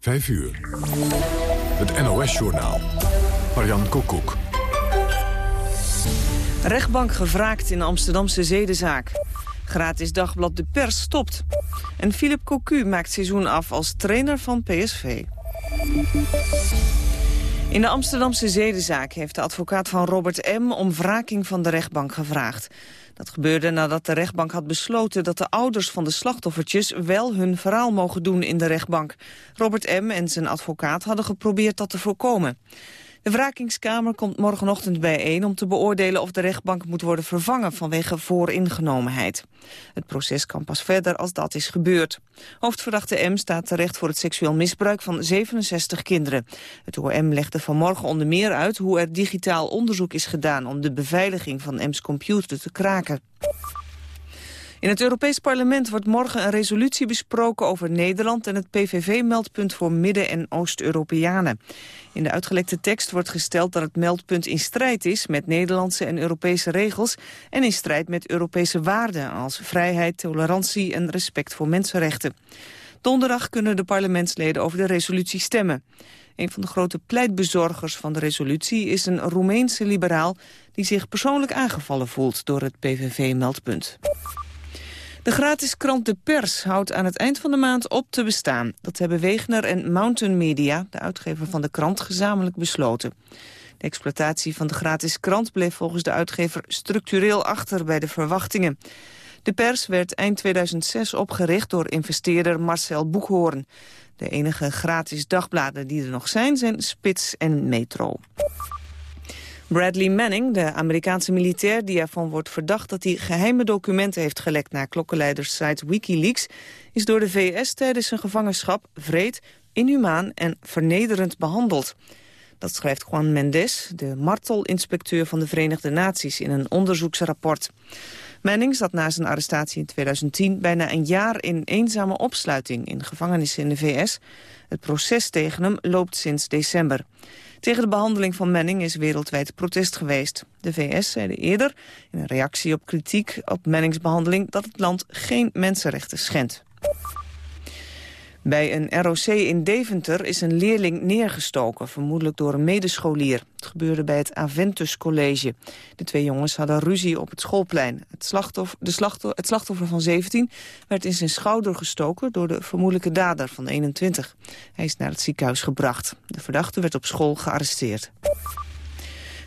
5 uur. Het NOS-journaal. Marian Koekoek. Rechtbank gevraagd in Amsterdamse zedenzaak. Gratis dagblad De Pers stopt. En Philip Cocu maakt seizoen af als trainer van PSV. In de Amsterdamse zedenzaak heeft de advocaat van Robert M. om wraking van de rechtbank gevraagd. Dat gebeurde nadat de rechtbank had besloten dat de ouders van de slachtoffertjes wel hun verhaal mogen doen in de rechtbank. Robert M. en zijn advocaat hadden geprobeerd dat te voorkomen. De wrakingskamer komt morgenochtend bijeen om te beoordelen of de rechtbank moet worden vervangen vanwege vooringenomenheid. Het proces kan pas verder als dat is gebeurd. Hoofdverdachte M staat terecht voor het seksueel misbruik van 67 kinderen. Het OM legde vanmorgen onder meer uit hoe er digitaal onderzoek is gedaan om de beveiliging van M's computer te kraken. In het Europees Parlement wordt morgen een resolutie besproken over Nederland en het PVV-meldpunt voor Midden- en Oost-Europeanen. In de uitgelekte tekst wordt gesteld dat het meldpunt in strijd is met Nederlandse en Europese regels en in strijd met Europese waarden als vrijheid, tolerantie en respect voor mensenrechten. Donderdag kunnen de parlementsleden over de resolutie stemmen. Een van de grote pleitbezorgers van de resolutie is een Roemeense liberaal... die zich persoonlijk aangevallen voelt door het PVV-meldpunt. De gratis krant De Pers houdt aan het eind van de maand op te bestaan. Dat hebben Wegener en Mountain Media, de uitgever van de krant, gezamenlijk besloten. De exploitatie van de gratis krant bleef volgens de uitgever structureel achter bij de verwachtingen. De pers werd eind 2006 opgericht door investeerder Marcel Boekhoorn. De enige gratis dagbladen die er nog zijn, zijn Spits en Metro. Bradley Manning, de Amerikaanse militair die ervan wordt verdacht dat hij geheime documenten heeft gelekt naar klokkenleiderssite Wikileaks, is door de VS tijdens zijn gevangenschap vreed, inhumaan en vernederend behandeld. Dat schrijft Juan Mendes, de martelinspecteur van de Verenigde Naties, in een onderzoeksrapport. Manning zat na zijn arrestatie in 2010 bijna een jaar in eenzame opsluiting in gevangenissen in de VS. Het proces tegen hem loopt sinds december. Tegen de behandeling van Manning is wereldwijd protest geweest. De VS zeiden eerder, in een reactie op kritiek op Mannings behandeling... dat het land geen mensenrechten schendt. Bij een ROC in Deventer is een leerling neergestoken, vermoedelijk door een medescholier. Het gebeurde bij het Aventus College. De twee jongens hadden ruzie op het schoolplein. Het slachtoffer, de slachtoffer, het slachtoffer van 17 werd in zijn schouder gestoken door de vermoedelijke dader van 21. Hij is naar het ziekenhuis gebracht. De verdachte werd op school gearresteerd.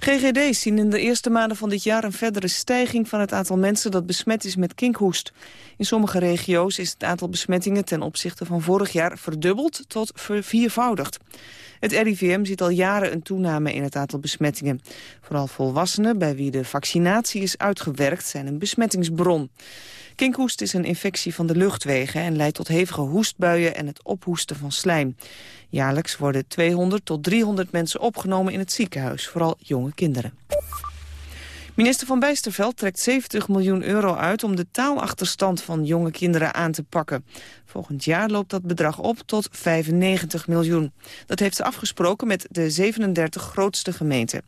GGD's zien in de eerste maanden van dit jaar een verdere stijging van het aantal mensen dat besmet is met kinkhoest. In sommige regio's is het aantal besmettingen ten opzichte van vorig jaar verdubbeld tot verviervoudigd. Het RIVM ziet al jaren een toename in het aantal besmettingen. Vooral volwassenen bij wie de vaccinatie is uitgewerkt zijn een besmettingsbron. Kinkhoest is een infectie van de luchtwegen en leidt tot hevige hoestbuien en het ophoesten van slijm. Jaarlijks worden 200 tot 300 mensen opgenomen in het ziekenhuis, vooral jonge kinderen. Minister van Bijsterveld trekt 70 miljoen euro uit om de taalachterstand van jonge kinderen aan te pakken. Volgend jaar loopt dat bedrag op tot 95 miljoen. Dat heeft ze afgesproken met de 37 grootste gemeenten.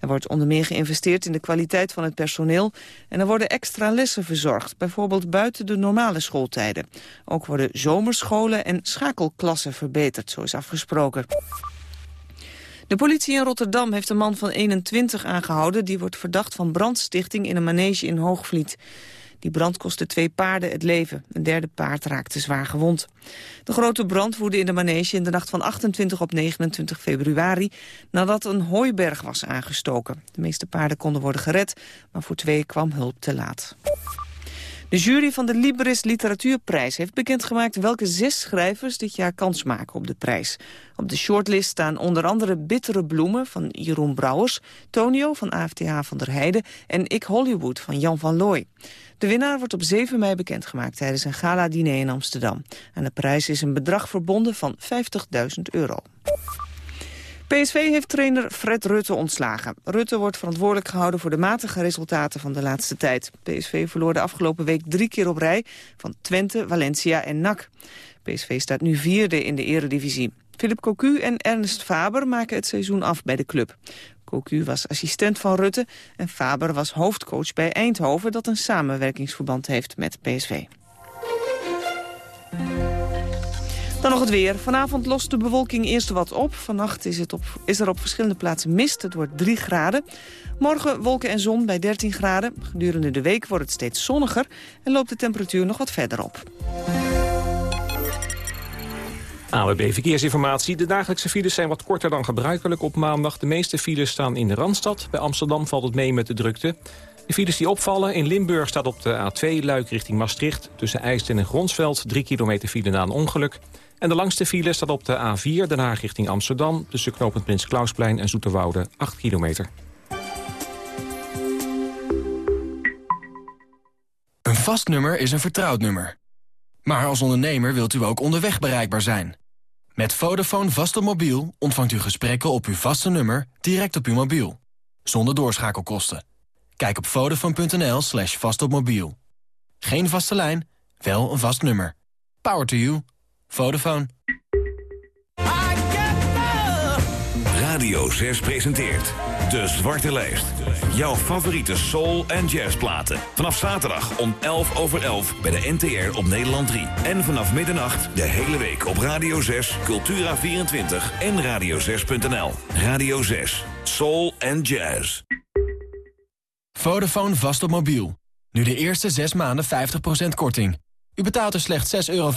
Er wordt onder meer geïnvesteerd in de kwaliteit van het personeel... en er worden extra lessen verzorgd, bijvoorbeeld buiten de normale schooltijden. Ook worden zomerscholen en schakelklassen verbeterd, zo is afgesproken. De politie in Rotterdam heeft een man van 21 aangehouden... die wordt verdacht van brandstichting in een manege in Hoogvliet. Die brand kostte twee paarden het leven. Een derde paard raakte zwaar gewond. De grote brand woedde in de manege in de nacht van 28 op 29 februari... nadat een hooiberg was aangestoken. De meeste paarden konden worden gered, maar voor twee kwam hulp te laat. De jury van de Libris Literatuurprijs heeft bekendgemaakt welke zes schrijvers dit jaar kans maken op de prijs. Op de shortlist staan onder andere Bittere Bloemen van Jeroen Brouwers, Tonio van AFTH van der Heijden en Ik Hollywood van Jan van Looy. De winnaar wordt op 7 mei bekendgemaakt tijdens een gala-diner in Amsterdam. Aan de prijs is een bedrag verbonden van 50.000 euro. PSV heeft trainer Fred Rutte ontslagen. Rutte wordt verantwoordelijk gehouden voor de matige resultaten van de laatste tijd. PSV verloor de afgelopen week drie keer op rij van Twente, Valencia en NAC. PSV staat nu vierde in de eredivisie. Philip Cocu en Ernst Faber maken het seizoen af bij de club. Cocu was assistent van Rutte en Faber was hoofdcoach bij Eindhoven... dat een samenwerkingsverband heeft met PSV. Dan nog het weer. Vanavond lost de bewolking eerst wat op. Vannacht is, het op, is er op verschillende plaatsen mist. Het wordt 3 graden. Morgen wolken en zon bij 13 graden. Gedurende de week wordt het steeds zonniger en loopt de temperatuur nog wat verder op. AWB Verkeersinformatie. De dagelijkse files zijn wat korter dan gebruikelijk op maandag. De meeste files staan in de Randstad. Bij Amsterdam valt het mee met de drukte. De files die opvallen, in Limburg staat op de A2 Luik richting Maastricht... tussen IJsden en Gronsveld, 3 kilometer file na een ongeluk. En de langste file staat op de A4 Den Haag richting Amsterdam... tussen knooppunt Prins Klausplein en Zoeterwoude, 8 kilometer. Een vast nummer is een vertrouwd nummer. Maar als ondernemer wilt u ook onderweg bereikbaar zijn. Met Vodafone vast op mobiel ontvangt u gesprekken op uw vaste nummer direct op uw mobiel. Zonder doorschakelkosten. Kijk op vodafone.nl slash vastopmobiel. Geen vaste lijn, wel een vast nummer. Power to you. Vodafone. Radio 6 presenteert De Zwarte Lijst. Jouw favoriete soul- en jazzplaten. Vanaf zaterdag om 11 over 11 bij de NTR op Nederland 3. En vanaf middernacht de hele week op Radio 6, Cultura24 en radio6.nl. Radio 6, soul en jazz. Vodafone vast op mobiel. Nu de eerste 6 maanden 50% korting. U betaalt er slechts 6,25 euro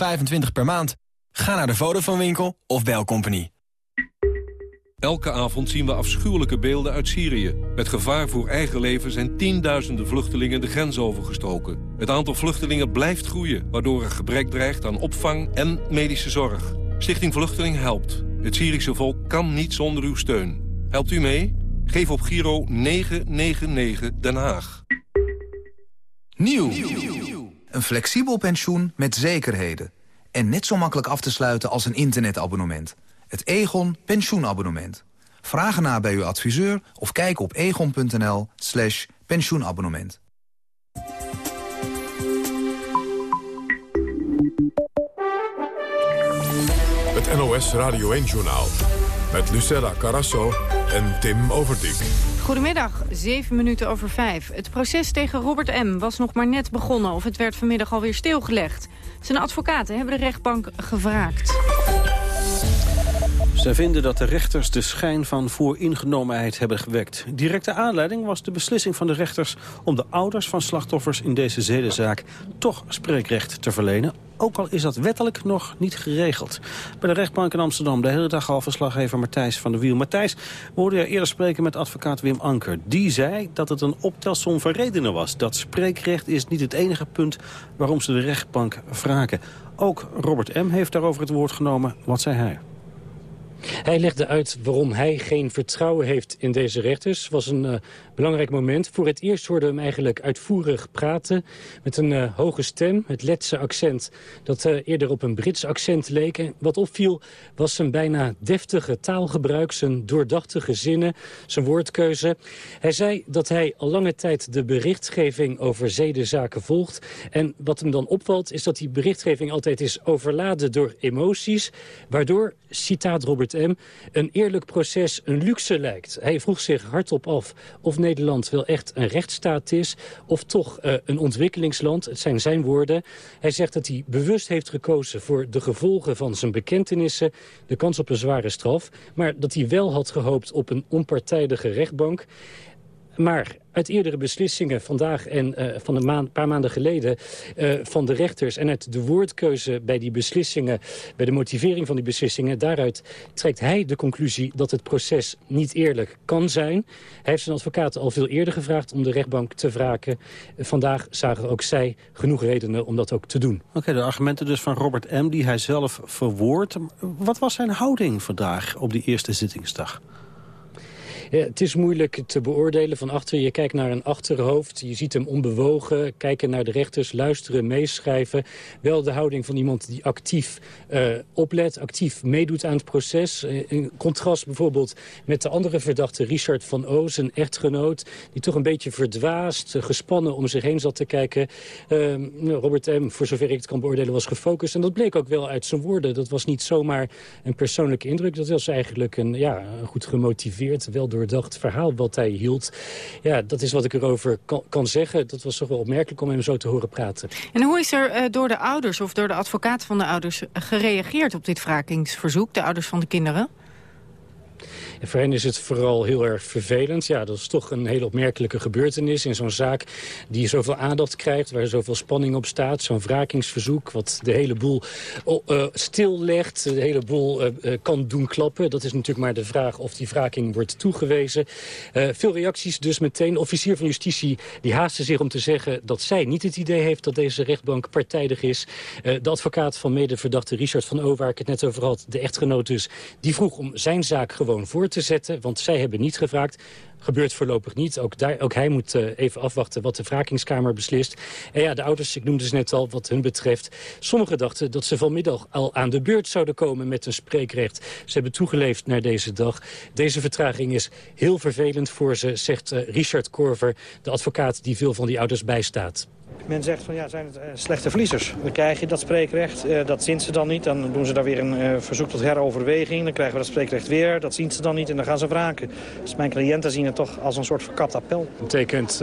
per maand. Ga naar de Vodafone winkel of bel Company. Elke avond zien we afschuwelijke beelden uit Syrië. Met gevaar voor eigen leven zijn tienduizenden vluchtelingen de grens overgestoken. Het aantal vluchtelingen blijft groeien, waardoor er gebrek dreigt aan opvang en medische zorg. Stichting Vluchteling helpt. Het Syrische volk kan niet zonder uw steun. Helpt u mee? Geef op Giro 999 Den Haag. Nieuw. Een flexibel pensioen met zekerheden. En net zo makkelijk af te sluiten als een internetabonnement. Het Egon pensioenabonnement. Vraag ernaar bij uw adviseur of kijk op egon.nl slash pensioenabonnement. Het NOS Radio 1-journaal. Met Lucella Carasso en Tim Overdijk. Goedemiddag, zeven minuten over vijf. Het proces tegen Robert M. was nog maar net begonnen... of het werd vanmiddag alweer stilgelegd. Zijn advocaten hebben de rechtbank gevraagd. Zij vinden dat de rechters de schijn van vooringenomenheid hebben gewekt. Directe aanleiding was de beslissing van de rechters... om de ouders van slachtoffers in deze zedenzaak toch spreekrecht te verlenen. Ook al is dat wettelijk nog niet geregeld. Bij de rechtbank in Amsterdam de hele dag al verslaggever Matthijs van der Wiel. Matthijs, we je eerder spreken met advocaat Wim Anker. Die zei dat het een optelsom van redenen was. Dat spreekrecht is niet het enige punt waarom ze de rechtbank vragen. Ook Robert M. heeft daarover het woord genomen. Wat zei hij? Hij legde uit waarom hij geen vertrouwen heeft in deze rechters. Was een uh, belangrijk moment. Voor het eerst hoorde hem eigenlijk uitvoerig praten. Met een uh, hoge stem, het Letse accent dat uh, eerder op een Brits accent leek. En wat opviel was zijn bijna deftige taalgebruik, zijn doordachtige zinnen, zijn woordkeuze. Hij zei dat hij al lange tijd de berichtgeving over zedenzaken volgt. En wat hem dan opvalt is dat die berichtgeving altijd is overladen door emoties. Waardoor, citaat Robert M. een eerlijk proces een luxe lijkt. Hij vroeg zich hardop af of Nederland wel echt een rechtsstaat is... of toch uh, een ontwikkelingsland. Het zijn zijn woorden. Hij zegt dat hij bewust heeft gekozen voor de gevolgen van zijn bekentenissen... de kans op een zware straf, maar dat hij wel had gehoopt op een onpartijdige rechtbank... Maar uit eerdere beslissingen vandaag en uh, van een maand, paar maanden geleden uh, van de rechters... en uit de woordkeuze bij die beslissingen, bij de motivering van die beslissingen... daaruit trekt hij de conclusie dat het proces niet eerlijk kan zijn. Hij heeft zijn advocaten al veel eerder gevraagd om de rechtbank te wraken. Vandaag zagen ook zij genoeg redenen om dat ook te doen. Oké, de argumenten dus van Robert M. die hij zelf verwoordt. Wat was zijn houding vandaag op die eerste zittingsdag? Ja, het is moeilijk te beoordelen van achter. Je kijkt naar een achterhoofd, je ziet hem onbewogen, kijken naar de rechters, luisteren, meeschrijven. Wel de houding van iemand die actief uh, oplet, actief meedoet aan het proces. Uh, in contrast bijvoorbeeld met de andere verdachte Richard van O, zijn echtgenoot, die toch een beetje verdwaasd, uh, gespannen om zich heen zat te kijken. Robert M., voor zover ik het kan beoordelen, was gefocust. En dat bleek ook wel uit zijn woorden. Dat was niet zomaar een persoonlijke indruk. Dat was eigenlijk een ja, goed gemotiveerd, wel door doordacht verhaal wat hij hield. Ja, dat is wat ik erover kan, zeggen. Dat was toch wel opmerkelijk om hem zo te horen praten. En hoe is er door de ouders of door de advocaat van de ouders gereageerd op dit wrakingsverzoek, de ouders van de kinderen? En voor hen is het vooral heel erg vervelend. Ja, dat is toch een hele opmerkelijke gebeurtenis in zo'n zaak die zoveel aandacht krijgt, waar zoveel spanning op staat. Zo'n wrakingsverzoek wat de hele boel uh, stillegt, de hele boel uh, kan doen klappen. Dat is natuurlijk maar de vraag of die wraking wordt toegewezen. Veel reacties dus meteen. officier van justitie die haastte zich om te zeggen dat zij niet het idee heeft dat deze rechtbank partijdig is. de advocaat van medeverdachte Richard van O, waar ik het net over had, de echtgenoot dus, die vroeg om zijn zaak gewoon voor te zetten. Want zij hebben niet gevraagd. Gebeurt voorlopig niet. Ook, daar, ook hij moet uh, even afwachten wat de wrakingskamer beslist. En ja, de ouders, ik noemde ze net al, wat hun betreft... sommigen dachten dat ze vanmiddag al aan de beurt zouden komen met een spreekrecht. Ze hebben toegeleefd naar deze dag. Deze vertraging is heel vervelend voor ze, zegt uh, Richard Korver... de advocaat die veel van die ouders bijstaat. Men zegt van ja, zijn het uh, slechte verliezers. Dan krijg je dat spreekrecht, uh, dat zien ze dan niet. Dan doen ze daar weer een uh, verzoek tot heroverweging. Dan krijgen we dat spreekrecht weer, dat zien ze dan niet en dan gaan ze wraken. Dus mijn cliënten zien het toch als een soort verkapt appel. Dat betekent,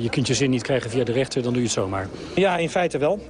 je kunt je zin niet krijgen via de rechter, dan doe je het zomaar. Ja, in feite wel.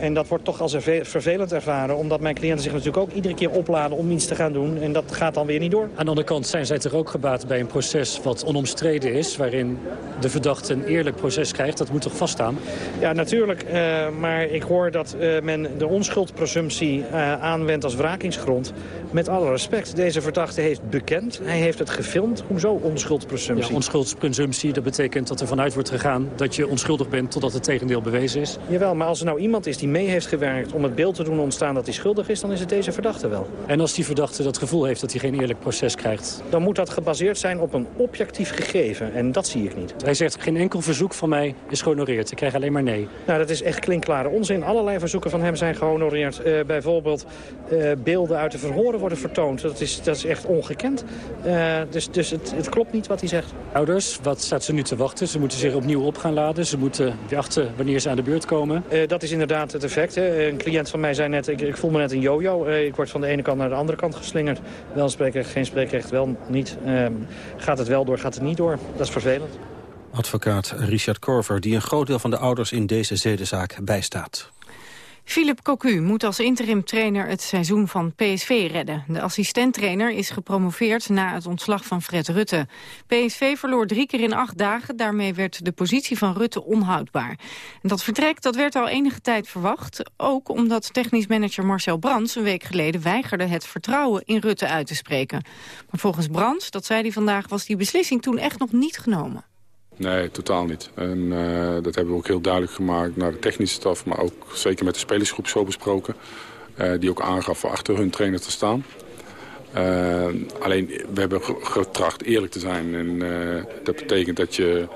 en dat wordt toch als vervelend ervaren. Omdat mijn cliënten zich natuurlijk ook iedere keer opladen om iets te gaan doen. En dat gaat dan weer niet door. Aan de andere kant zijn zij toch ook gebaat bij een proces wat onomstreden is. Waarin de verdachte een eerlijk proces krijgt. Dat moet toch vaststaan? Ja, natuurlijk. Uh, maar ik hoor dat uh, men de onschuldpresumptie uh, aanwendt als wrakingsgrond. Met alle respect, deze verdachte heeft bekend. Hij heeft het gefilmd. Hoezo onschuldpresumptie? Ja, onschuldpresumptie, dat betekent dat er vanuit wordt gegaan... dat je onschuldig bent totdat het tegendeel bewezen is. Jawel, maar als er nou iemand is die mee heeft gewerkt... om het beeld te doen ontstaan dat hij schuldig is... dan is het deze verdachte wel. En als die verdachte dat gevoel heeft dat hij geen eerlijk proces krijgt? Dan moet dat gebaseerd zijn op een objectief gegeven. En dat zie ik niet. Hij zegt, geen enkel verzoek van mij is gehonoreerd. Ik krijg alleen maar nee. Nou, dat is echt klinkklare onzin. Allerlei verzoeken van hem zijn gehonoreerd. Uh, bijvoorbeeld uh, beelden uit de verhoren worden vertoond. Dat is, dat is echt ongekend. Uh, dus dus het, het, klopt niet wat hij zegt. Ouders, wat staat ze nu te wachten? Ze moeten zich opnieuw op gaan laden. Ze moeten wachten wanneer ze aan de beurt komen. dat is inderdaad het effect. Hè. Een cliënt van mij zei net, ik, ik voel me net een yo-yo. ik word van de ene kant naar de andere kant geslingerd. Wel spreekrecht, geen spreekrecht, wel niet. Ehm, gaat het wel door, gaat het niet door. Dat is vervelend. Advocaat Richard Korver, die een groot deel van de ouders in deze zedenzaak bijstaat. Philip Cocu moet als interim-trainer het seizoen van PSV redden. De assistenttrainer is gepromoveerd na het ontslag van Fred Rutte. PSV verloor drie keer in acht dagen. Daarmee werd de positie van Rutte onhoudbaar. En dat vertrek dat werd al enige tijd verwacht. Ook omdat technisch manager Marcel Brands een week geleden weigerde het vertrouwen in Rutte uit te spreken. Maar volgens Brands, dat zei hij vandaag, was die beslissing toen echt nog niet genomen. Nee, totaal niet. En uh, dat hebben we ook heel duidelijk gemaakt naar de technische staf... maar ook zeker met de spelersgroep zo besproken... Uh, die ook aangaf achter hun trainer te staan. Uh, alleen, we hebben getracht eerlijk te zijn. En dat betekent dat je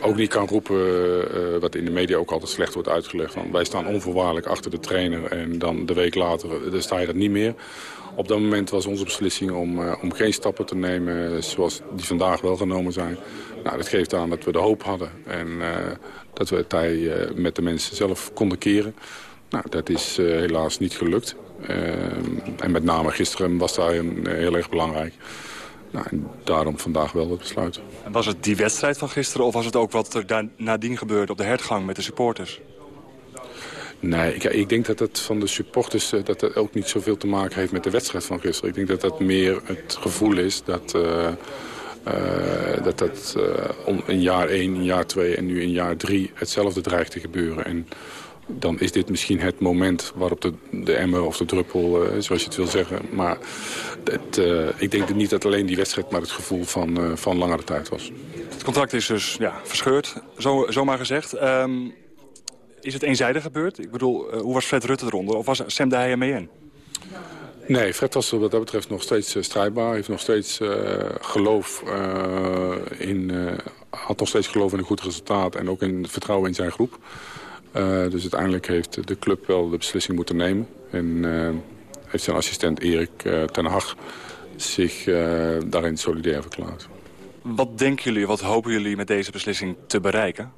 ook niet kan roepen... wat in de media ook altijd slecht wordt uitgelegd... Van, wij staan onvoorwaardelijk achter de trainer... en dan de week later dan sta je dat niet meer... Op dat moment was onze beslissing om, om geen stappen te nemen zoals die vandaag wel genomen zijn. Nou, dat geeft aan dat we de hoop hadden en dat we het tij met de mensen zelf konden keren. Nou, dat is helaas niet gelukt. en met name gisteren was daar heel erg belangrijk. Nou, en daarom vandaag wel het besluit. En was het die wedstrijd van gisteren of was het ook wat er daar nadien gebeurde op de hertgang met de supporters? Nee, ik, ik, denk dat het van de supporters dat dat ook niet zoveel te maken heeft met de wedstrijd van gisteren. Ik denk dat dat meer het gevoel is dat uh, uh, dat, dat uh, om in jaar 1, in jaar 2 en nu in jaar 3 hetzelfde dreigt te gebeuren. En dan is dit misschien het moment waarop de, de emmer of de druppel, zoals je het wil zeggen. Maar het, ik denk niet dat alleen die wedstrijd maar het gevoel van, van langere tijd was. Het contract is dus ja, verscheurd, zo, zomaar gezegd. Um, is het eenzijdig gebeurd? Ik bedoel, uh, hoe was Fred Rutte eronder? Of was Sam de Heijer mee in? Nee, Fred was wat dat betreft nog steeds uh, strijdbaar. heeft nog steeds uh, geloof in... had nog steeds geloof in een goed resultaat. En ook in vertrouwen in zijn groep. Dus uiteindelijk heeft de club wel de beslissing moeten nemen. En heeft zijn assistent Erik ten Hag zich daarin solidair verklaard. Wat denken jullie, wat hopen jullie met deze beslissing te bereiken?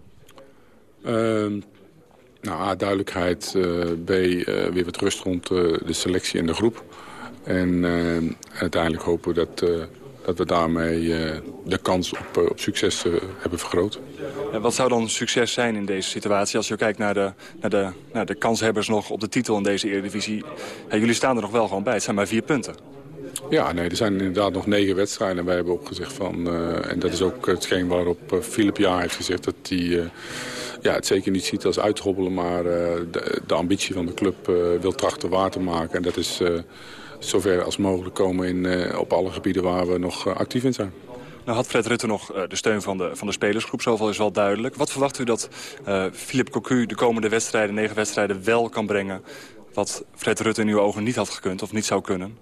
Ehm, nou, A, duidelijkheid. Uh, B, uh, weer wat rust rond uh, de selectie en de groep. En uiteindelijk hopen we dat dat we daarmee de kans op, op succes hebben vergroot. En wat zou dan succes zijn in deze situatie als je kijkt naar de, naar de, naar de kanshebbers nog op de titel in deze Eredivisie? jullie staan er nog wel gewoon bij, het zijn maar vier punten. Ja, nee, er zijn inderdaad nog negen wedstrijden. En wij hebben ook gezegd van, en dat is ook hetgeen waarop Philip Jaar heeft gezegd... dat hij ja, het zeker niet ziet als uithobbelen, maar de, de, ambitie van de club wil trachten waar te maken. En dat is zover als mogelijk komen in, op alle gebieden waar we nog actief in zijn. Nou had Fred Rutte nog de steun van de, van de spelersgroep, zoveel is wel duidelijk. Wat verwacht u dat uh, Philippe Cocu de komende wedstrijden, negen wedstrijden, wel kan brengen... wat Fred Rutte in uw ogen niet had gekund of niet zou kunnen?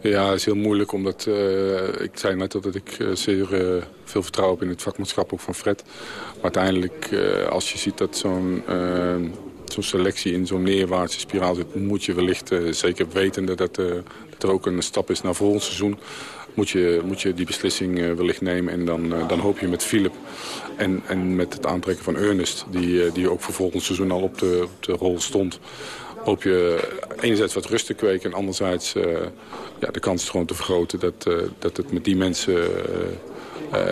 Ja, het is heel moeilijk, omdat uh, ik zei net dat ik zeer uh, veel vertrouwen heb in het vakmanschap ook van Fred. Maar uiteindelijk, als je ziet dat zo'n zo'n selectie in zo'n neerwaartse spiraal zit... moet je wellicht, zeker wetende dat, dat er ook een stap is naar volgend seizoen... moet je, moet je die beslissing wellicht nemen. En dan, dan hoop je met Philip en, en met het aantrekken van Ernest... die, die ook voor volgend seizoen al op de, op de rol stond hoop je enerzijds wat rust te kweken... en anderzijds ja, de kans gewoon te vergroten dat, dat het met die mensen...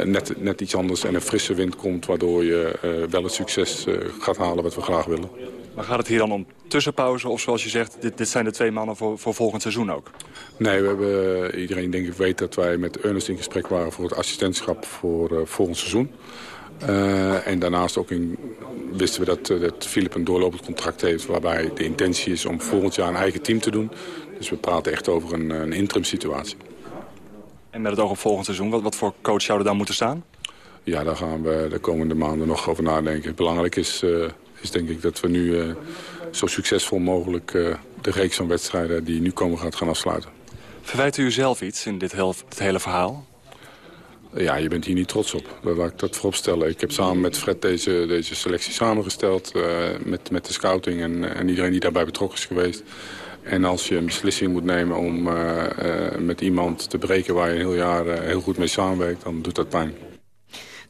Net, net iets anders en een frisse wind komt... waardoor je wel het succes gaat halen wat we graag willen. Maar gaat het hier dan om tussenpauze? Of zoals je zegt, dit, dit zijn de twee mannen voor, voor volgend seizoen ook? Nee, we hebben, iedereen denk ik weet dat wij met Ernest in gesprek waren... voor het assistentschap voor volgend seizoen. Uh, en daarnaast ook in, wisten we dat, uh, dat Philip een doorlopend contract heeft... waarbij de intentie is om volgend jaar een eigen team te doen. Dus we praten echt over een, een interim situatie. En met het oog op volgend seizoen, wat, wat voor coach zou er dan moeten staan? Ja, daar gaan we de komende maanden nog over nadenken. Belangrijk is, uh, is denk ik dat we nu zo succesvol mogelijk... de reeks van wedstrijden die nu komen gaat gaan afsluiten. Verwijt u zelf iets in dit, heel, dit hele verhaal? Ja, je bent hier niet trots op. Laat ik dat voorop stellen. Ik heb samen met Fred deze, deze selectie samengesteld. Uh, met, met de scouting en, en iedereen die daarbij betrokken is geweest. En als je een beslissing moet nemen om uh, uh, met iemand te breken... waar je een heel jaar heel goed mee samenwerkt, dan doet dat pijn.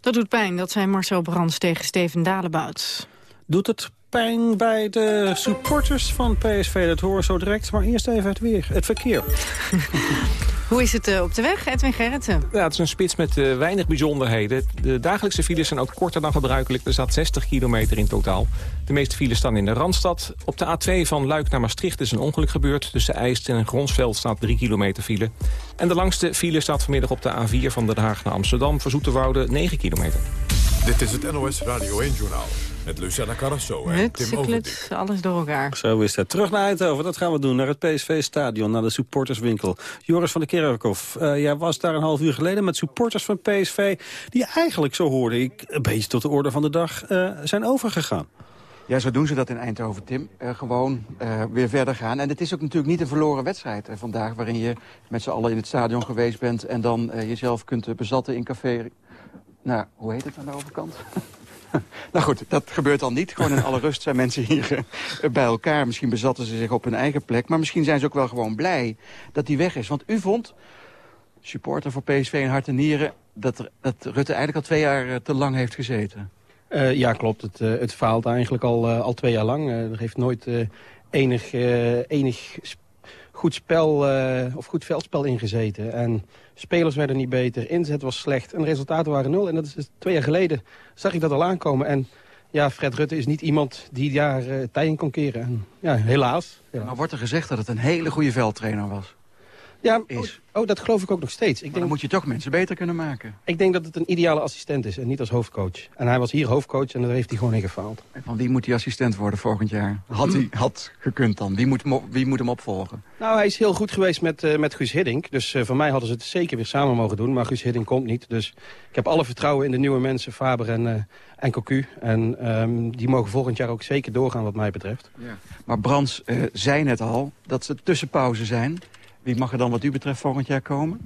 Dat doet pijn, dat zijn Marcel Brands tegen Steven Dalebout. Doet het pijn bij de supporters van PSV? Dat horen zo direct, maar eerst even het weer, het verkeer. Hoe is het uh, op de weg, Edwin Gerritsen? Ja, het is een spits met uh, weinig bijzonderheden. De dagelijkse files zijn ook korter dan gebruikelijk. Er staat 60 kilometer in totaal. De meeste files staan in de Randstad. Op de A2 van Luik naar Maastricht is een ongeluk gebeurd. Tussen IJst en Gronsveld staat 3 kilometer file. En de langste file staat vanmiddag op de A4 van Den Haag naar Amsterdam... voor Zoeterwoude 9 kilometer. Dit is het NOS Radio 1-journaal. Met Lucella Carrasso en Tim Overdik. alles door elkaar. Zo is het. Terug naar Eindhoven, dat gaan we doen. Naar het PSV-stadion, naar de supporterswinkel. Joris van der Kerkhoff, uh, jij was daar een half uur geleden... met supporters van PSV... die eigenlijk, zo hoorde ik, een beetje tot de orde van de dag uh, zijn overgegaan. Ja, zo doen ze dat in Eindhoven, Tim. Uh, gewoon uh, weer verder gaan. En het is ook natuurlijk niet een verloren wedstrijd uh, vandaag... waarin je met z'n allen in het stadion geweest bent... en dan jezelf kunt bezatten in café... Nou, hoe heet het aan de overkant? nou goed, dat gebeurt al niet. Gewoon in alle rust zijn mensen hier uh, bij elkaar. Misschien bezatten ze zich op hun eigen plek. Maar misschien zijn ze ook wel gewoon blij dat die weg is. Want u vond, supporter voor PSV in hart en nieren... dat, dat Rutte eigenlijk al twee jaar uh, te lang heeft gezeten. Uh, ja, klopt. Het, het faalt eigenlijk al, al twee jaar lang. er heeft nooit enig, enig goed spel of goed veldspel ingezeten. En Spelers werden niet beter, inzet was slecht en resultaten waren nul. En dat is dus twee jaar geleden zag ik dat al aankomen. En ja, Fred Rutte is niet iemand die daar uh, tij in kon keren. En, ja, helaas. Maar wordt er gezegd dat het een hele goede veldtrainer was? Ja, is. Oh, dat geloof ik ook nog steeds. Ik denk, dan moet je toch mensen beter kunnen maken. Ik denk dat het een ideale assistent is en niet als hoofdcoach. En hij was hier hoofdcoach en daar heeft hij gewoon in gefaald. En van wie moet hij assistent worden volgend jaar? Had hij had gekund dan? Wie moet, wie moet hem opvolgen? Nou, hij is heel goed geweest met, uh, met Guus Hiddink. Dus uh, voor mij hadden ze het zeker weer samen mogen doen. Maar Guus Hiddink komt niet. Dus ik heb alle vertrouwen in de nieuwe mensen, Faber en, uh, en Cocu. En um, die mogen volgend jaar ook zeker doorgaan wat mij betreft. Ja. Maar Brands zei net al dat ze tussenpauze zijn... Wie mag er dan wat u betreft volgend jaar komen?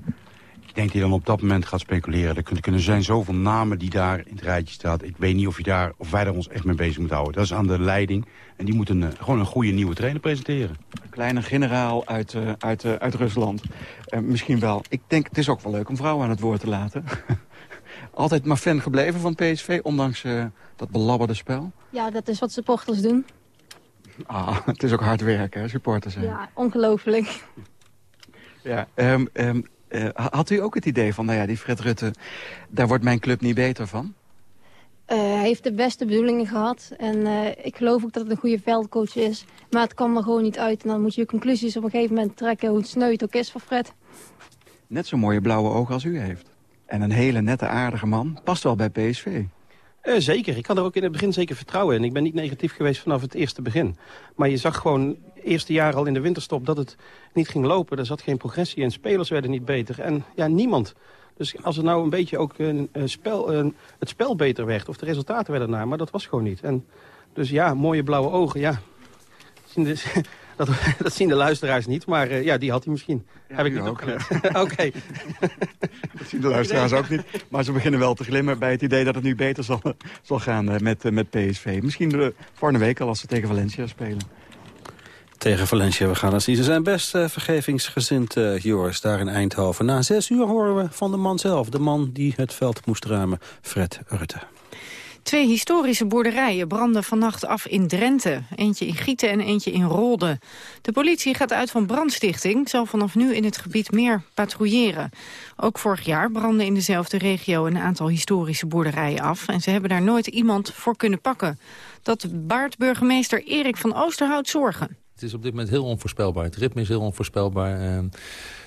Ik denk dat hij dan op dat moment gaat speculeren. Er kunnen zijn zoveel namen die daar in het rijtje staan. Ik weet niet of, je daar, of wij daar ons echt mee bezig moeten houden. Dat is aan de leiding. En die moeten een, gewoon een goede nieuwe trainer presenteren. Een kleine generaal uit, uh, uit, uh, uit Rusland. Uh, misschien wel. Ik denk, het is ook wel leuk om vrouwen aan het woord te laten. Altijd maar fan gebleven van PSV, ondanks dat belabberde spel? Ja, dat is wat supporters doen. Ah, het is ook hard werken, hè, supporters zijn. Ja, ongelooflijk. Ja, um, um, Uh, had u ook het idee van, nou ja, die Fred Rutte... daar wordt mijn club niet beter van? Uh, hij heeft de beste bedoelingen gehad. En uh, ik geloof ook dat het een goede veldcoach is. Maar het kwam er gewoon niet uit. En dan moet je conclusies op een gegeven moment trekken... hoe het sneu ook is voor Fred. Net zo'n mooie blauwe ogen als u heeft. En een hele nette, aardige man. Past wel bij PSV. Uh, zeker. Ik kan er ook in het begin zeker vertrouwen in. Ik ben niet negatief geweest vanaf het eerste begin. Maar je zag gewoon eerste jaar al in de winterstop dat het niet ging lopen. Er zat geen progressie in. Spelers werden niet beter. En ja, niemand. Dus als er nou een beetje ook een, een spel, een, het spel beter werd... of de resultaten werden naar, maar dat was gewoon niet. En dus ja, mooie blauwe ogen, ja. Dat, dat zien de luisteraars niet, maar uh, ja, die had hij misschien. Ja, Heb ik niet ook. Oké. dat zien de luisteraars ook niet. Maar ze beginnen wel te glimmen bij het idee dat het nu beter zal, zal gaan uh, met, uh, met PSV. Misschien de volgende week al als ze tegen Valencia spelen. Tegen Valencia, we gaan het zien. Ze zijn best uh, vergevingsgezind, uh, Joris, daar in Eindhoven. Na zes uur horen we van de man zelf. De man die het veld moest ruimen, Fred Rutte. Twee historische boerderijen branden vannacht af in Drenthe. Eentje in Gieten en eentje in Rolde. De politie gaat uit van brandstichting, zal vanaf nu in het gebied meer patrouilleren. Ook vorig jaar brandden in dezelfde regio een aantal historische boerderijen af. En ze hebben daar nooit iemand voor kunnen pakken. Dat baart burgemeester Erik van Oosterhout zorgen. Het is op dit moment heel onvoorspelbaar. Het ritme is heel onvoorspelbaar.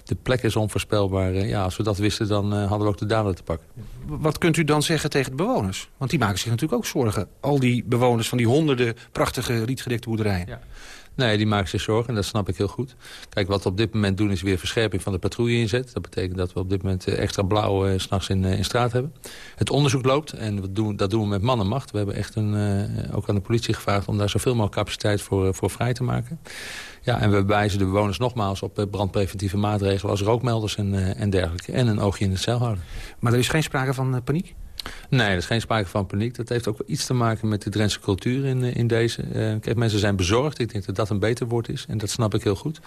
De plek is onvoorspelbaar. Ja, als we dat wisten, dan hadden we ook de dader te pakken. Wat kunt u dan zeggen tegen de bewoners? Want die maken zich natuurlijk ook zorgen. Al die bewoners van die honderden prachtige rietgedekte boerderijen. Ja. Nee, die maken zich zorgen en dat snap ik heel goed. Kijk, wat we op dit moment doen is weer verscherping van de patrouille inzet. Dat betekent dat we op dit moment extra blauw uh, s'nachts in, uh, in straat hebben. Het onderzoek loopt en doen, dat doen we met man en macht. We hebben echt een, ook aan de politie gevraagd om daar zoveel mogelijk capaciteit voor, voor vrij te maken. Ja, en we wijzen de bewoners nogmaals op brandpreventieve maatregelen als rookmelders en, en dergelijke. En een oogje in het cel houden. Maar er is geen sprake van paniek? Nee, er is geen sprake van paniek. Dat heeft ook iets te maken met de Drentse cultuur in, in deze. Uh, kijk, mensen zijn bezorgd. Ik denk dat dat een beter woord is. En dat snap ik heel goed.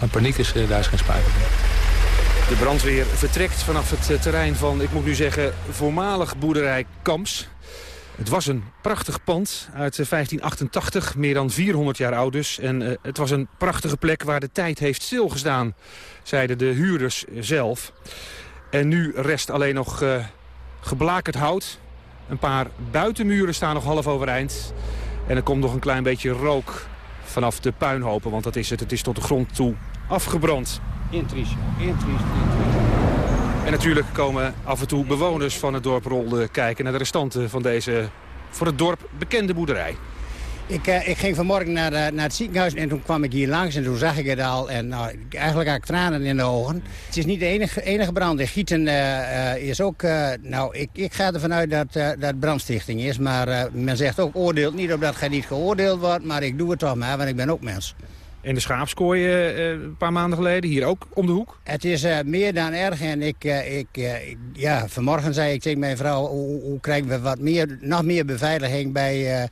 Maar paniek is, uh, daar is geen sprake van. De brandweer vertrekt vanaf het terrein van, ik moet nu zeggen, voormalig boerderij Kamps. Het was een prachtig pand uit 1588, meer dan 400 jaar oud dus. En het was een prachtige plek waar de tijd heeft stilgestaan, zeiden de huurders zelf. En nu rest alleen nog geblakerd hout. Een paar buitenmuren staan nog half overeind. En er komt nog een klein beetje rook vanaf de puinhopen. Want dat is het. Het is tot de grond toe afgebrand. Intriest, intriest, En natuurlijk komen af en toe bewoners van het dorp Rolde kijken naar de restanten van deze voor het dorp bekende boerderij. Ik, uh, ik ging vanmorgen naar, uh, naar het ziekenhuis en toen kwam ik hier langs en toen zag ik het al. En nou, eigenlijk had ik tranen in de ogen. Het is niet de enige, enige brand. In Gieten uh, is ook... nou, ik, ik ga ervan uit dat dat brandstichting is. Maar men zegt ook oordeelt niet op dat het niet geoordeeld wordt. Maar ik doe het toch maar, want ik ben ook mens. En de schaapskooi uh, een paar maanden geleden, hier ook om de hoek? Het is uh, meer dan erg. En ik, uh, ik, ik, ja, vanmorgen zei ik tegen mijn vrouw... hoe, hoe krijgen we wat meer, nog meer beveiliging bij,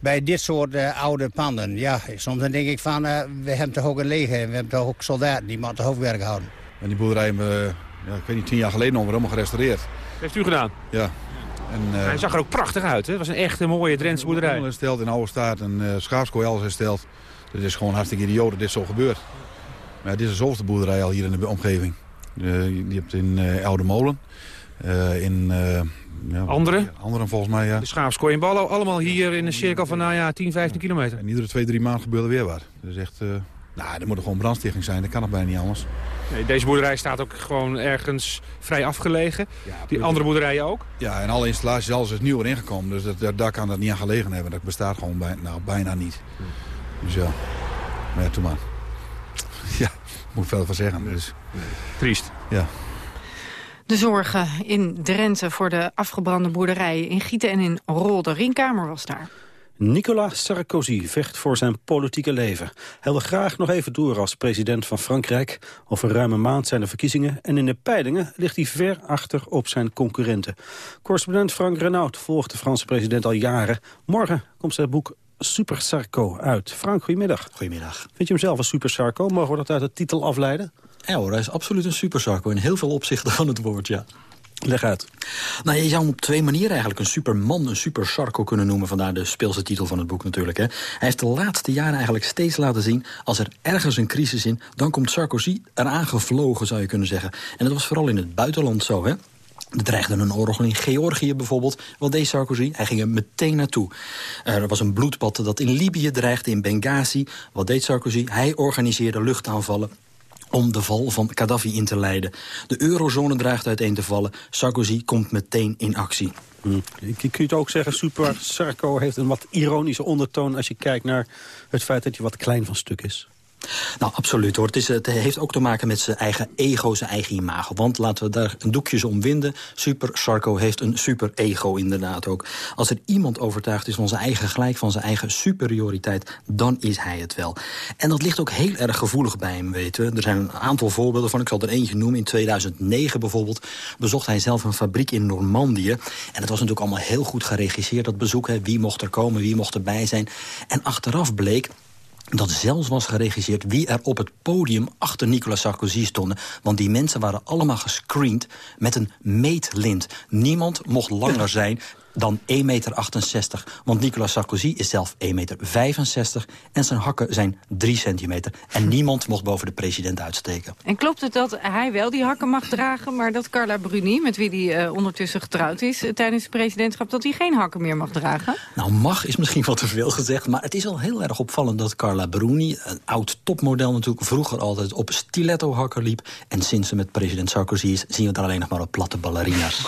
bij dit soort oude panden? Ja, soms dan denk ik van, we hebben toch ook een leger. We hebben toch ook soldaten die moeten hoofdwerk houden. En die boerderij hebben we, ja, ik weet niet, tien jaar geleden nog helemaal gerestaureerd. Heeft u gedaan? Ja. En, Hij zag er ook prachtig uit, hè? Het was een echte mooie Drentse boerderij. Helemaal hersteld in oude staat en uh, schaapskooi alles hersteld. Het is gewoon hartstikke idioot dat dit zo gebeurt. Maar dit is de zoveelste boerderij al hier in de omgeving. Uh, je hebt in uh, Oude Molen. Uh, in, ja, andere? Andere volgens mij, ja. De Schaapskooi en Ballo, allemaal hier in een cirkel van nou ja, 10, 15 kilometer. En iedere twee, drie maanden gebeurt er weer wat. Dat is echt... nou, er moet er gewoon brandstichting zijn. Dat kan nog bijna niet anders. Nee, deze boerderij staat ook gewoon ergens vrij afgelegen. Ja, Die andere boerderijen ook? Ja, en alle installaties, alles is nieuw erin gekomen. Dus dat, daar kan dat niet aan gelegen hebben. Dat bestaat gewoon bij, nou, bijna niet. Hm. Dus ja, maar ja, toen maar. Ja, moet veel van zeggen. Dus. Triest. Ja. De zorgen in Drenthe voor de afgebrande boerderijen in Gieten en in Rolde. Rienkamer was daar. Nicolas Sarkozy vecht voor zijn politieke leven. Hij wil graag nog even door als president van Frankrijk. Over ruime maand zijn de verkiezingen en in de peilingen ligt hij ver achter op zijn concurrenten. Correspondent Frank Renaud volgt de Franse president al jaren. Morgen komt zijn boek Super Sarko uit. Frank, goedemiddag. Goedemiddag. Vind je hem zelf een Super Sarko? Mogen we dat uit de titel afleiden? Ja hoor, hij is absoluut een Super Sarko in heel veel opzichten van het woord, ja. Leg uit. Nou, je zou hem op twee manieren eigenlijk een superman, een super Sarko kunnen noemen. Vandaar de speelse titel van het boek natuurlijk. Hè. Hij heeft de laatste jaren eigenlijk steeds laten zien... als er ergens een crisis in, dan komt Sarkozy eraan gevlogen, zou je kunnen zeggen. En dat was vooral in het buitenland zo, hè. Er dreigde een oorlog in Georgië bijvoorbeeld. Wat deed Sarkozy? Hij ging er meteen naartoe. Er was een bloedbad dat in Libië dreigde, in Benghazi. Wat deed Sarkozy? Hij organiseerde luchtaanvallen om de val van Gaddafi in te leiden. De eurozone dreigt uiteen te vallen. Sarkozy komt meteen in actie. Hmm. Kun je het ook zeggen, Super Sarko heeft een wat ironische ondertoon... als je kijkt naar het feit dat hij wat klein van stuk is? Nou, absoluut hoor. Het, is, het heeft ook te maken met zijn eigen ego, zijn eigen imago. Want laten we daar een doekjes om winden. Super Sarko heeft een super ego inderdaad ook. Als er iemand overtuigd is van zijn eigen gelijk, van zijn eigen superioriteit... dan is hij het wel. En dat ligt ook heel erg gevoelig bij hem, weten we. Er zijn een aantal voorbeelden van. Ik zal er eentje noemen. In 2009 bijvoorbeeld bezocht hij zelf een fabriek in Normandië. En het was natuurlijk allemaal heel goed geregisseerd, dat bezoek. Hè. Wie mocht er komen, wie mocht erbij zijn. En achteraf bleek dat zelfs was geregisseerd wie er op het podium achter Nicolas Sarkozy stonden. Want die mensen waren allemaal gescreend met een meetlint. Niemand mocht langer zijn dan 1,68 meter. Want Nicolas Sarkozy is zelf 1,65 meter en zijn hakken zijn 3 centimeter. En niemand mocht boven de president uitsteken. En klopt het dat hij wel die hakken mag dragen... maar dat Carla Bruni, met wie hij uh, ondertussen getrouwd is... Uh, tijdens het presidentschap, dat hij geen hakken meer mag dragen? Nou, mag is misschien wat te veel gezegd... maar het is al heel erg opvallend dat Carla Bruni... een oud topmodel natuurlijk, vroeger altijd op stiletto-hakken liep... en sinds ze met president Sarkozy is, zien we daar alleen nog maar op platte ballerina's.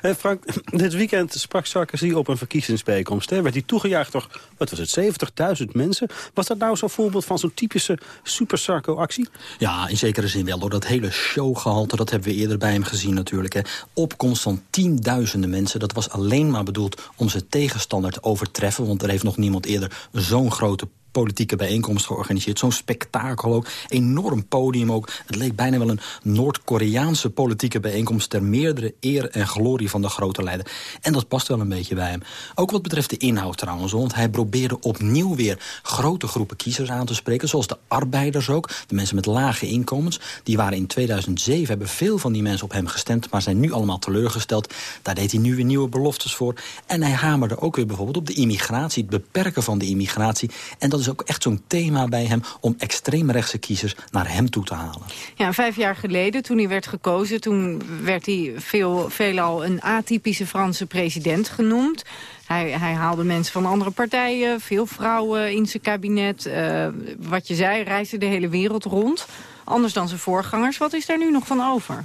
hey Frank, dit weekend sprak Sarkozy op een verkiezingsbijeenkomst. Hè? Werd hij toegejuicht door, wat was het, 70.000 mensen. Was dat nou zo'n voorbeeld van zo'n typische super Sarko-actie? Ja, in zekere zin wel. Door dat hele showgehalte, dat hebben we eerder bij hem gezien natuurlijk. Hè. Opkomst van tienduizenden mensen. Dat was alleen maar bedoeld om zijn tegenstander te overtreffen. Want er heeft nog niemand eerder zo'n grote politieke bijeenkomst georganiseerd. Zo'n spektakel ook. Enorm podium ook. Het leek bijna wel een Noord-Koreaanse politieke bijeenkomst... ter meerdere eer en glorie van de grote leider. En dat past wel een beetje bij hem. Ook wat betreft de inhoud trouwens. Want hij probeerde opnieuw weer grote groepen kiezers aan te spreken. Zoals de arbeiders ook. De mensen met lage inkomens. Die waren in 2007, hebben veel van die mensen op hem gestemd... maar zijn nu allemaal teleurgesteld. Daar deed hij nu weer nieuwe beloftes voor. En hij hamerde ook weer bijvoorbeeld op de immigratie. Het beperken van de immigratie. En dat ook echt zo'n thema bij hem... om extreemrechtse kiezers naar hem toe te halen. Ja, vijf jaar geleden, toen hij werd gekozen... toen werd hij veel, veelal een atypische Franse president genoemd. Hij, hij, haalde mensen van andere partijen, veel vrouwen in zijn kabinet. Uh, wat je zei, reisde de hele wereld rond. Anders dan zijn voorgangers. Wat is daar nu nog van over?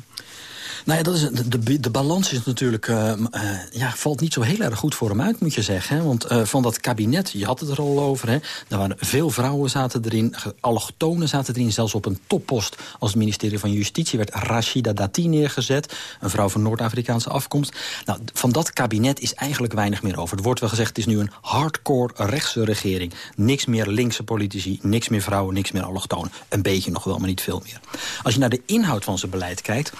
Nou ja, dat is, de, de balans is natuurlijk, uh, ja, valt niet zo heel erg goed voor hem uit, moet je zeggen. Hè? Want uh, van dat kabinet, je had het er al over, hè? er waren veel vrouwen zaten erin, allochtonen zaten erin, zelfs op een toppost als het ministerie van Justitie werd Rashida Dati neergezet, een vrouw van Noord-Afrikaanse afkomst. Nou, van dat kabinet is eigenlijk weinig meer over. Er wordt wel gezegd, het is nu een hardcore rechtse regering. Niks meer linkse politici, niks meer vrouwen, niks meer allochtonen. Een beetje nog wel, maar niet veel meer. Als je naar de inhoud van zijn beleid kijkt...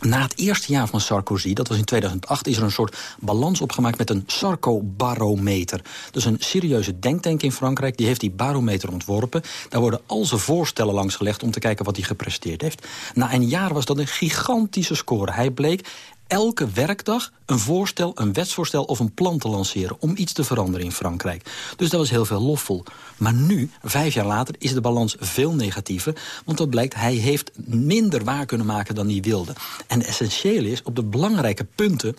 Na het eerste jaar van Sarkozy, dat was in 2008... is er een soort balans opgemaakt met een Sarko-barometer. Dus een serieuze denktank in Frankrijk, die heeft die barometer ontworpen. Daar worden al zijn voorstellen langsgelegd om te kijken wat hij gepresteerd heeft. Na een jaar was dat een gigantische score. Hij bleek elke werkdag een voorstel, een wetsvoorstel of een plan te lanceren... om iets te veranderen in Frankrijk. Dus dat was heel veel loffel. Maar nu, vijf jaar later, is de balans veel negatiever. Want dat blijkt, hij heeft minder waar kunnen maken dan hij wilde. En essentieel is, op de belangrijke punten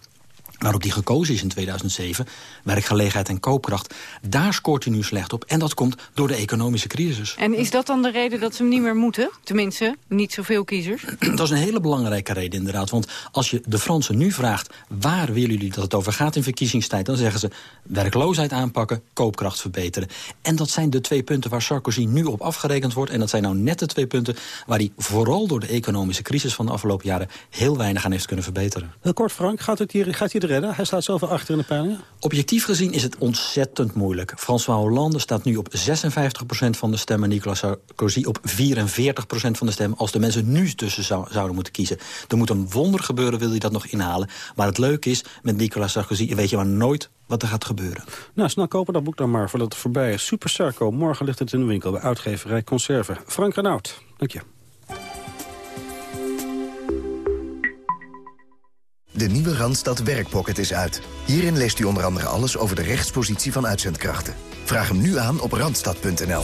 waarop die gekozen is in 2007, werkgelegenheid en koopkracht... daar scoort hij nu slecht op. En dat komt door de economische crisis. En is dat dan de reden dat ze hem niet meer moeten? Tenminste, niet zoveel kiezers? Dat is een hele belangrijke reden inderdaad. Want als je de Fransen nu vraagt... waar willen jullie dat het over gaat in verkiezingstijd... dan zeggen ze werkloosheid aanpakken, koopkracht verbeteren. En dat zijn de twee punten waar Sarkozy nu op afgerekend wordt. En dat zijn nou net de twee punten waar hij vooral door de economische crisis... van de afgelopen jaren heel weinig aan heeft kunnen verbeteren. Heel kort Frank, gaat, het hier, gaat hier redden? Hij staat zoveel achter in de peilingen. Objectief gezien is het ontzettend moeilijk. François Hollande staat nu op 56% van de stemmen... Nicolas Sarkozy op 44% van de stemmen... als de mensen nu tussen zouden moeten kiezen. Er moet een wonder gebeuren, wil hij dat nog inhalen. Maar het leuke is, met Nicolas Sarkozy weet je maar nooit wat er gaat gebeuren. Nou, snel kopen dat boek dan maar voordat het voorbij is. Super Sarko, morgen ligt het in de winkel bij uitgeverij Conserve. Frank Renaud, dank je. De nieuwe Randstad Werkpocket is uit. Hierin leest u onder andere alles over de rechtspositie van uitzendkrachten. Vraag hem nu aan op randstad.nl.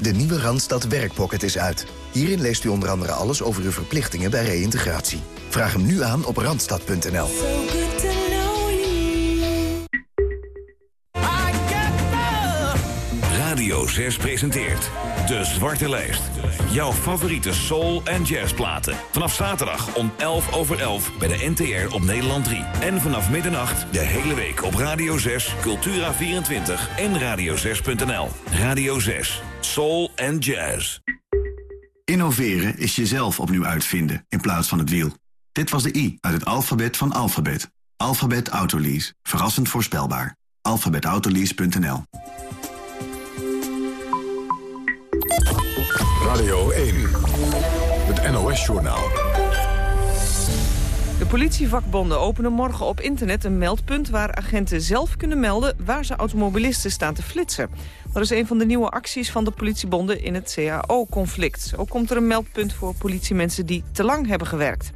De nieuwe Randstad Werkpocket is uit. Hierin leest u onder andere alles over uw verplichtingen bij reïntegratie. Vraag hem nu aan op randstad.nl. Radio 6 presenteert De Zwarte Lijst. Jouw favoriete soul- en jazzplaten. Vanaf zaterdag om 11 over 11 bij de NTR op Nederland 3. En vanaf middernacht de hele week op Radio 6, Cultura24 en radio6.nl. Radio 6, soul en jazz. Innoveren is jezelf opnieuw uitvinden in plaats van het wiel. Dit was de I uit het alfabet van alfabet. Alphabet Autolease. Verrassend voorspelbaar. alphabetautolease.nl Radio 1, het NOS-journaal. De politievakbonden openen morgen op internet een meldpunt... waar agenten zelf kunnen melden waar ze automobilisten staan te flitsen. Dat is een van de nieuwe acties van de politiebonden in het CAO-conflict. Ook komt er een meldpunt voor politiemensen die te lang hebben gewerkt.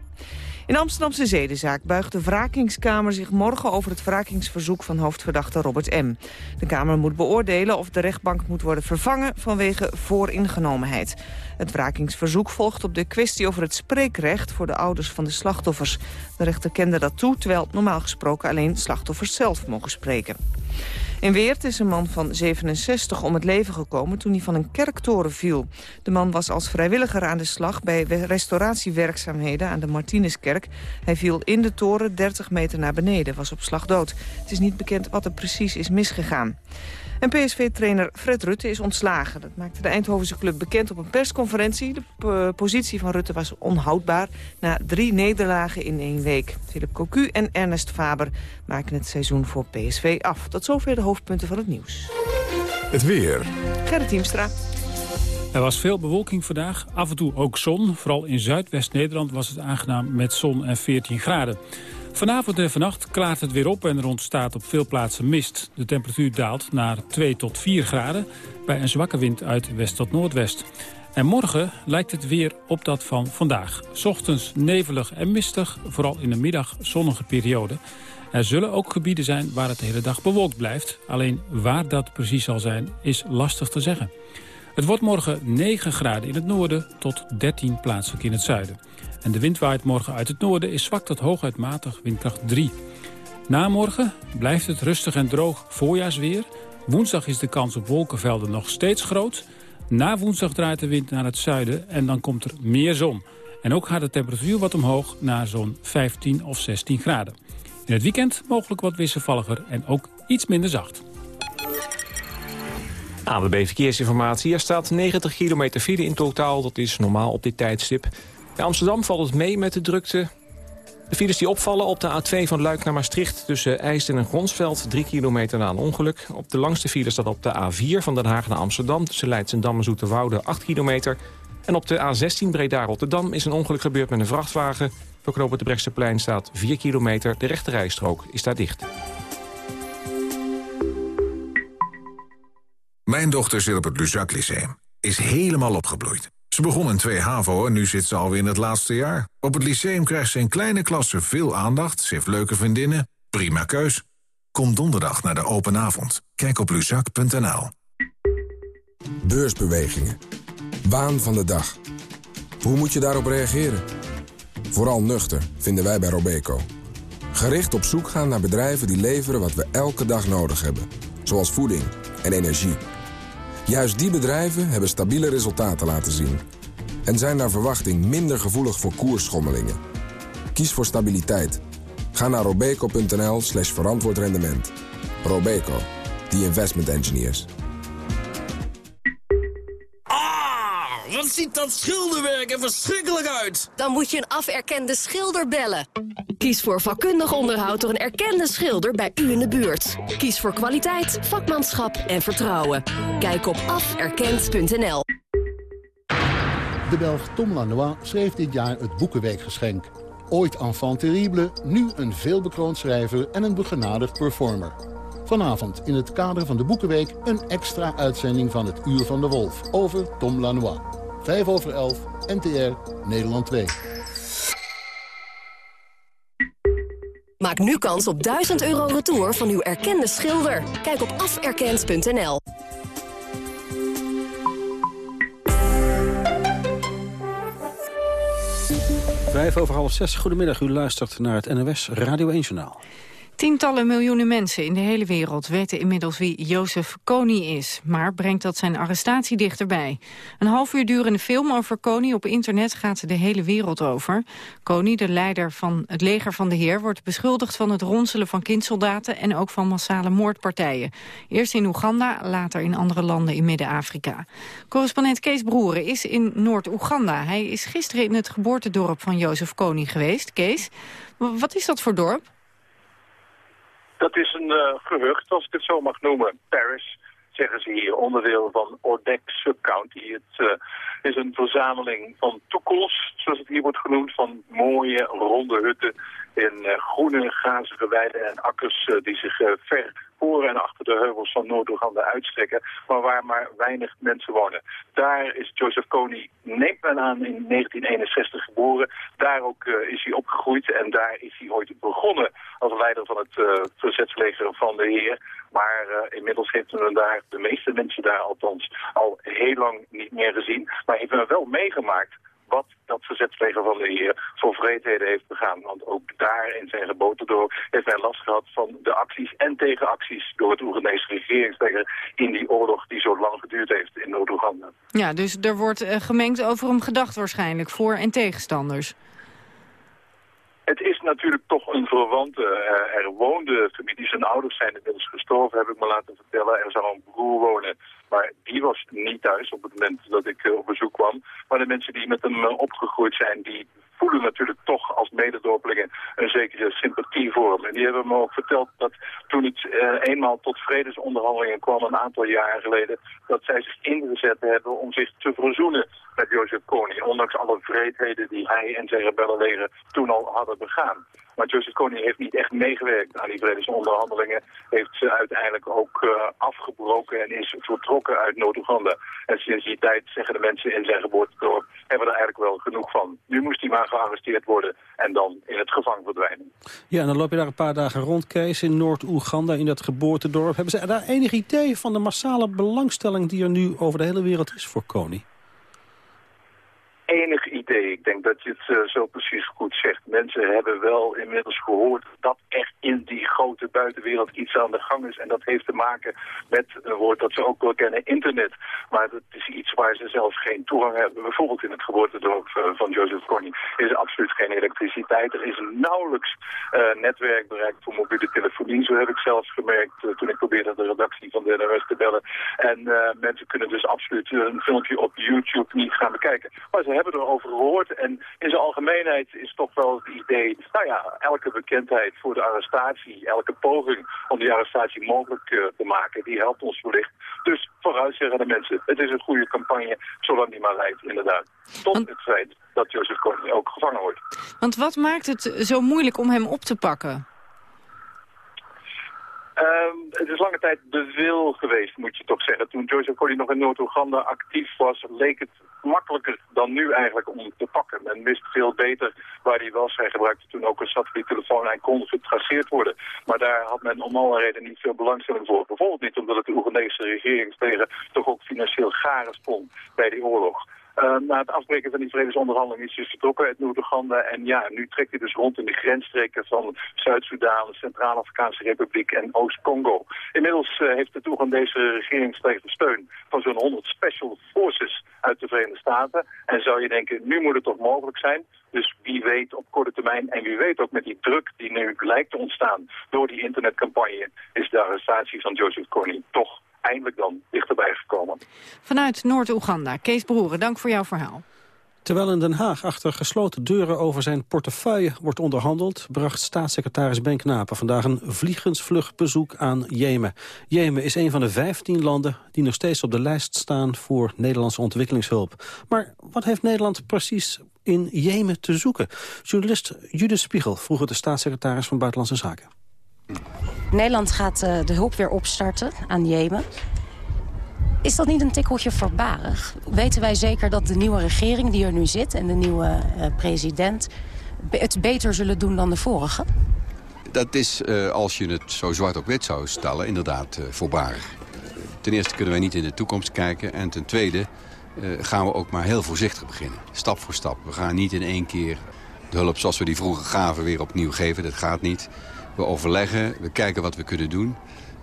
In Amsterdamse zedenzaak buigt de wrakingskamer zich morgen over het wrakingsverzoek van hoofdverdachte Robert M. De Kamer moet beoordelen of de rechtbank moet worden vervangen vanwege vooringenomenheid. Het wrakingsverzoek volgt op de kwestie over het spreekrecht voor de ouders van de slachtoffers. De rechter kende dat toe, terwijl normaal gesproken alleen slachtoffers zelf mogen spreken. In Weert is een man van 67 om het leven gekomen toen hij van een kerktoren viel. De man was als vrijwilliger aan de slag bij restauratiewerkzaamheden aan de Martinuskerk. Hij viel in de toren 30 meter naar beneden, was op slag dood. Het is niet bekend wat er precies is misgegaan. En PSV-trainer Fred Rutte is ontslagen. Dat maakte de Eindhovense club bekend op een persconferentie. De positie van Rutte was onhoudbaar na drie nederlagen in één week. Philip Cocu en Ernest Faber maken het seizoen voor PSV af. Tot zover de hoofdpunten van het nieuws. Het weer. Gerrit Hiemstra. Er was veel bewolking vandaag, af en toe ook zon. Vooral in Zuidwest-Nederland was het aangenaam met zon en 14 graden. Vanavond en vannacht klaart het weer op en er ontstaat op veel plaatsen mist. De temperatuur daalt naar 2 tot 4 graden bij een zwakke wind uit west tot noordwest. En morgen lijkt het weer op dat van vandaag. Ochtends nevelig en mistig, vooral in de middag zonnige periode. Er zullen ook gebieden zijn waar het de hele dag bewolkt blijft. Alleen waar dat precies zal zijn, is lastig te zeggen. Het wordt morgen 9 graden in het noorden tot 13 plaatselijk in het zuiden. En de wind waait morgen uit het noorden is zwak tot hooguit matig, windkracht 3. Na morgen blijft het rustig en droog voorjaarsweer. Woensdag is de kans op wolkenvelden nog steeds groot. Na woensdag draait de wind naar het zuiden en dan komt er meer zon. En ook gaat de temperatuur wat omhoog naar zo'n 15 of 16 graden. In het weekend mogelijk wat wisselvalliger en ook iets minder zacht. ABB Verkeersinformatie. Er staat 90 kilometer file in totaal. Dat is normaal op dit tijdstip. In Amsterdam valt het mee met de drukte. De files die opvallen op de A2 van Luik naar Maastricht... tussen IJsden en Gronsveld, 3 kilometer na een ongeluk. Op de langste file staat op de A4 van Den Haag naar Amsterdam... tussen Leidsendam en Zoeterwoude, 8 kilometer. En op de A16 Breda-Rotterdam is een ongeluk gebeurd met een vrachtwagen. Voor knoop het Brechtseplein staat 4 kilometer. De rechte rijstrook is daar dicht. Mijn dochter zit op het Luzak Lyceum. Is helemaal opgebloeid. Ze begon in 2 HAVO en nu zit ze alweer in het laatste jaar. Op het lyceum krijgt ze in kleine klassen veel aandacht. Ze heeft leuke vriendinnen. Prima keus. Kom donderdag naar de open avond. Kijk op luzak.nl. Beursbewegingen. Waan van de dag. Hoe moet je daarop reageren? Vooral nuchter, vinden wij bij Robeco. Gericht op zoek gaan naar bedrijven die leveren wat we elke dag nodig hebben. Zoals voeding en energie. Juist die bedrijven hebben stabiele resultaten laten zien. En zijn naar verwachting minder gevoelig voor koersschommelingen. Kies voor stabiliteit. Ga naar robeco.nl slash verantwoord rendement. Robeco, the investment engineers. Wat ziet dat schilderwerk er verschrikkelijk uit. Dan moet je een aferkende schilder bellen. Kies voor vakkundig onderhoud door een erkende schilder bij u in de buurt. Kies voor kwaliteit, vakmanschap en vertrouwen. Kijk op aferkend.nl. De Belg Tom Lanois schreef dit jaar het Boekenweekgeschenk. Ooit enfant terrible, nu een veelbekroond schrijver en een begenadigd performer. Vanavond in het kader van de Boekenweek een extra uitzending van het Uur van de Wolf over Tom Lanois. 5 over 11, NTR, Nederland 2. Maak nu kans op 1000 euro retour van uw erkende schilder. Kijk op aferkend.nl. Vijf over half zes. Goedemiddag, u luistert naar het NOS Radio 1 Journaal. Tientallen miljoenen mensen in de hele wereld weten inmiddels wie Jozef Kony is. Maar brengt dat zijn arrestatie dichterbij. Een half uur durende film over Kony op internet gaat de hele wereld over. Kony, de leider van het leger van de heer, wordt beschuldigd van het ronselen van kindsoldaten en ook van massale moordpartijen. Eerst in Oeganda, later in andere landen in Midden-Afrika. Correspondent Kees Broeren is in Noord-Oeganda. Hij is gisteren in het geboortedorp van Jozef Kony geweest. Kees, wat is dat voor dorp? Dat is een uh, gehucht, als ik het zo mag noemen. Paris, zeggen ze hier, onderdeel van Ordek Subcounty. Het uh, is een verzameling van toekels, zoals het hier wordt genoemd, van mooie ronde hutten in uh, groene, grazige weiden en akkers die zich ver voor en achter de heuvels van Noord-Oeganda uitstrekken, maar waar maar weinig mensen wonen. Daar is Joseph Kony, neemt men aan, in 1961 geboren. Daar ook is hij opgegroeid en daar is hij ooit begonnen als leider van het uh, verzetsleger van de heer. Maar inmiddels heeft men daar, de meeste mensen daar althans, al heel lang niet meer gezien. Maar heeft men wel meegemaakt wat dat verzetsleger van de heer voor vreedheden heeft begaan. Want ook daar in zijn geboortedorp heeft hij last gehad van de acties en tegenacties door het Oegandese regeringsleger in die oorlog die zo lang geduurd heeft in Noord-Oeganda. Ja, dus er wordt uh, gemengd over hem gedacht waarschijnlijk, voor- en tegenstanders. Het is natuurlijk toch een verwante. Uh, er woonde familie, zijn ouders zijn inmiddels gestorven, heb ik me laten vertellen. Er zou een broer wonen, maar die was niet thuis op het moment dat ik uh, op bezoek kwam. Maar de mensen die met hem uh, opgegroeid zijn, die voelen natuurlijk toch als mededorpelingen een zekere sympathie voor hem. En die hebben me ook verteld dat toen het uh, eenmaal tot vredesonderhandelingen kwam een aantal jaren geleden, dat zij zich ingezet hebben om zich te verzoenen met Jozef Kony. Ondanks alle vreedheden die hij en zijn rebellenleger toen al hadden begaan. Maar Joseph Kony heeft niet echt meegewerkt aan die vredesonderhandelingen. Heeft ze uiteindelijk ook uh, afgebroken en is vertrokken uit Noord-Oeganda. En sinds die tijd zeggen de mensen in zijn geboortedorp, hebben we er eigenlijk wel genoeg van. Nu moest hij maar gearresteerd worden en dan in het gevangen verdwijnen. Ja, en dan loop je daar een paar dagen rond, Kees, in Noord-Oeganda, in dat geboortedorp. Hebben ze daar enig idee van de massale belangstelling die er nu over de hele wereld is voor Kony? enig Ik denk dat je het uh, zo precies goed zegt. Mensen hebben wel inmiddels gehoord dat er in die grote buitenwereld iets aan de gang is. En dat heeft te maken met een woord dat ze ook wel kennen, internet. Maar dat is iets waar ze zelf geen toegang hebben. Bijvoorbeeld in het geboortedorp uh, van Joseph Kony is er absoluut geen elektriciteit. Er is nauwelijks uh, netwerk bereikt voor mobiele telefonie. Zo heb ik zelfs gemerkt toen ik probeerde de redactie van de NRS te bellen. En mensen kunnen dus absoluut een filmpje op YouTube niet gaan bekijken. Maar ze hebben erover gehoord. En in zijn algemeenheid is toch wel het idee, nou ja, elke bekendheid voor de arrestatie, elke poging om die arrestatie mogelijk uh, te maken, die helpt ons wellicht. Dus vooruit zeggen de mensen, het is een goede campagne, zolang die maar leidt, inderdaad. Tot Want... het feit dat Jozef Kony ook gevangen wordt. Want wat maakt het zo moeilijk om hem op te pakken? Um, het is lange tijd de wil geweest, moet je toch zeggen. Toen Joseph Kony nog in Noord-Oeganda actief was, leek het makkelijker dan nu eigenlijk om te pakken. Men wist veel beter waar hij was. Hij gebruikte toen ook een satelliettelefoon en kon getraceerd worden. Maar daar had men om alle reden niet veel belangstelling voor. Bijvoorbeeld niet omdat het Oegandese regeringsleger toch ook financieel garen sprong bij die oorlog. Uh, na het afbreken van die vredesonderhandelingen is hij vertrokken uit Noord-Oeganda. En ja, nu trekt hij dus rond in de grensstreken van Zuid-Soedan, de Centraal-Afrikaanse Republiek en Oost-Congo. Inmiddels uh, heeft het Oegandese regeringsleger steun van zo'n 100 special forces uit de Verenigde Staten. En zou je denken, nu moet het toch mogelijk zijn. Dus wie weet op korte termijn en wie weet ook met die druk die nu lijkt te ontstaan door die internetcampagne, is de arrestatie van Joseph Kony toch eindelijk dan. Vanuit Noord-Oeganda, Kees Broeren, dank voor jouw verhaal. Terwijl in Den Haag achter gesloten deuren over zijn portefeuille wordt onderhandeld... bracht staatssecretaris Ben Knapen vandaag een vliegensvlug bezoek aan Jemen. Jemen is een van de 15 landen die nog steeds op de lijst staan voor Nederlandse ontwikkelingshulp. Maar wat heeft Nederland precies in Jemen te zoeken? Journalist Judith Spiegel vroeg het de staatssecretaris van Buitenlandse Zaken. Nederland gaat uh, de hulp weer opstarten aan Jemen. Is dat niet een tikkeltje voorbarig? Weten wij zeker dat de nieuwe regering die er nu zit... en de nieuwe uh, president het beter zullen doen dan de vorige? Dat is, uh, als je het zo zwart op wit zou stellen, inderdaad uh, voorbarig. Ten eerste kunnen wij niet in de toekomst kijken. En ten tweede gaan we ook maar heel voorzichtig beginnen. Stap voor stap. We gaan niet in één keer de hulp zoals we die vroeger gaven weer opnieuw geven. Dat gaat niet. We overleggen, we kijken wat we kunnen doen...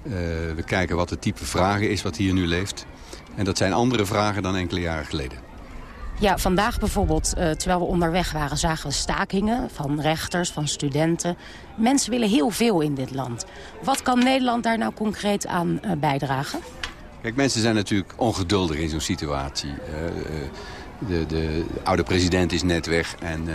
Uh, we kijken wat het type vragen is wat hier nu leeft. En dat zijn andere vragen dan enkele jaren geleden. Ja, vandaag bijvoorbeeld, uh, terwijl we onderweg waren... zagen we stakingen van rechters, van studenten. Mensen willen heel veel in dit land. Wat kan Nederland daar nou concreet aan uh, bijdragen? Kijk, mensen zijn natuurlijk ongeduldig in zo'n situatie. De, de, oude president is net weg en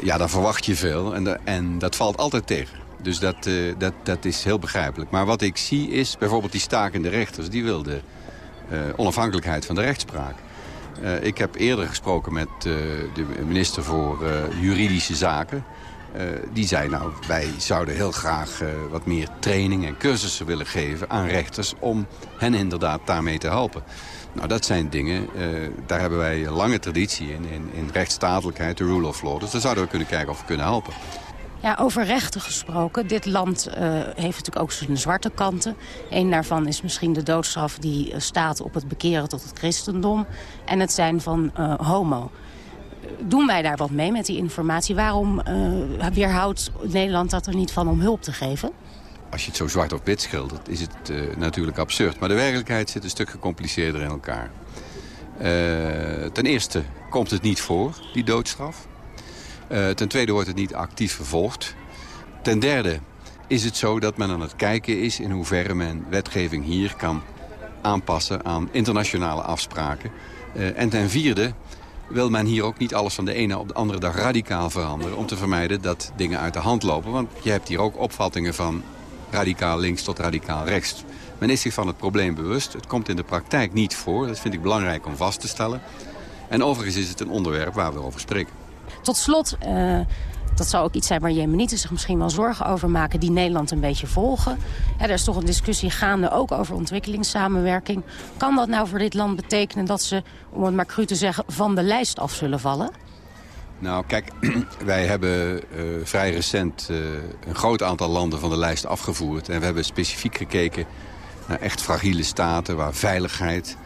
ja, dan verwacht je veel. En, de, en dat valt altijd tegen. Dus dat, uh, dat, dat is heel begrijpelijk. Maar wat ik zie is bijvoorbeeld die stakende rechters. Die wilden uh, onafhankelijkheid van de rechtspraak. Uh, ik heb eerder gesproken met de minister voor juridische zaken. die zei nou, wij zouden heel graag wat meer training en cursussen willen geven aan rechters... om hen inderdaad daarmee te helpen. Nou, dat zijn dingen, daar hebben wij een lange traditie in, in, in rechtsstatelijkheid, de rule of law. Dus daar zouden we kunnen kijken of we kunnen helpen. Ja, over rechten gesproken. Dit land uh, heeft natuurlijk ook zijn zwarte kanten. Eén daarvan is misschien de doodstraf die staat op het bekeren tot het christendom. En het zijn van uh, homo. Doen wij daar wat mee met die informatie? Waarom uh, weerhoudt Nederland dat er niet van om hulp te geven? Als je het zo zwart op wit schildert, is het natuurlijk absurd. Maar de werkelijkheid zit een stuk gecompliceerder in elkaar. Ten eerste komt het niet voor, die doodstraf. Uh, ten tweede wordt het niet actief vervolgd. Ten derde is het zo dat men aan het kijken is... in hoeverre men wetgeving hier kan aanpassen aan internationale afspraken. Uh, en ten vierde wil men hier ook niet alles van de ene op de andere dag radicaal veranderen... om te vermijden dat dingen uit de hand lopen. Want je hebt hier ook opvattingen van radicaal links tot radicaal rechts. Men is zich van het probleem bewust. Het komt in de praktijk niet voor. Dat vind ik belangrijk om vast te stellen. En overigens is het een onderwerp waar we over spreken. Tot slot, uh, dat zou ook iets zijn waar Jemenieten zich misschien wel zorgen over maken... die Nederland een beetje volgen. Er is toch een discussie gaande ook over ontwikkelingssamenwerking. Kan dat nou voor dit land betekenen dat ze, om het maar cru te zeggen... van de lijst af zullen vallen? Nou, kijk, wij hebben uh, vrij recent uh, een groot aantal landen van de lijst afgevoerd. En we hebben specifiek gekeken naar echt fragiele staten... waar veiligheid,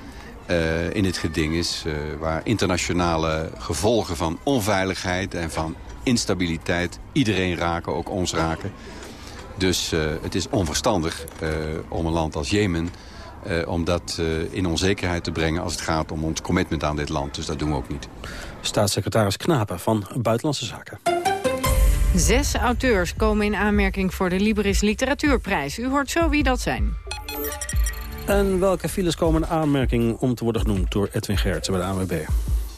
uh, in het geding is. Uh, waar internationale gevolgen van onveiligheid en van instabiliteit iedereen raken, ook ons raken. Dus uh, het is onverstandig om een land als Jemen... om dat in onzekerheid te brengen als het gaat om ons commitment aan dit land. Dus dat doen we ook niet. Staatssecretaris Knapen van Buitenlandse Zaken. Zes auteurs komen in aanmerking voor de Libris Literatuurprijs. U hoort zo wie dat zijn. En welke files komen in aanmerking om te worden genoemd door Edwin Gertsen bij de ANWB?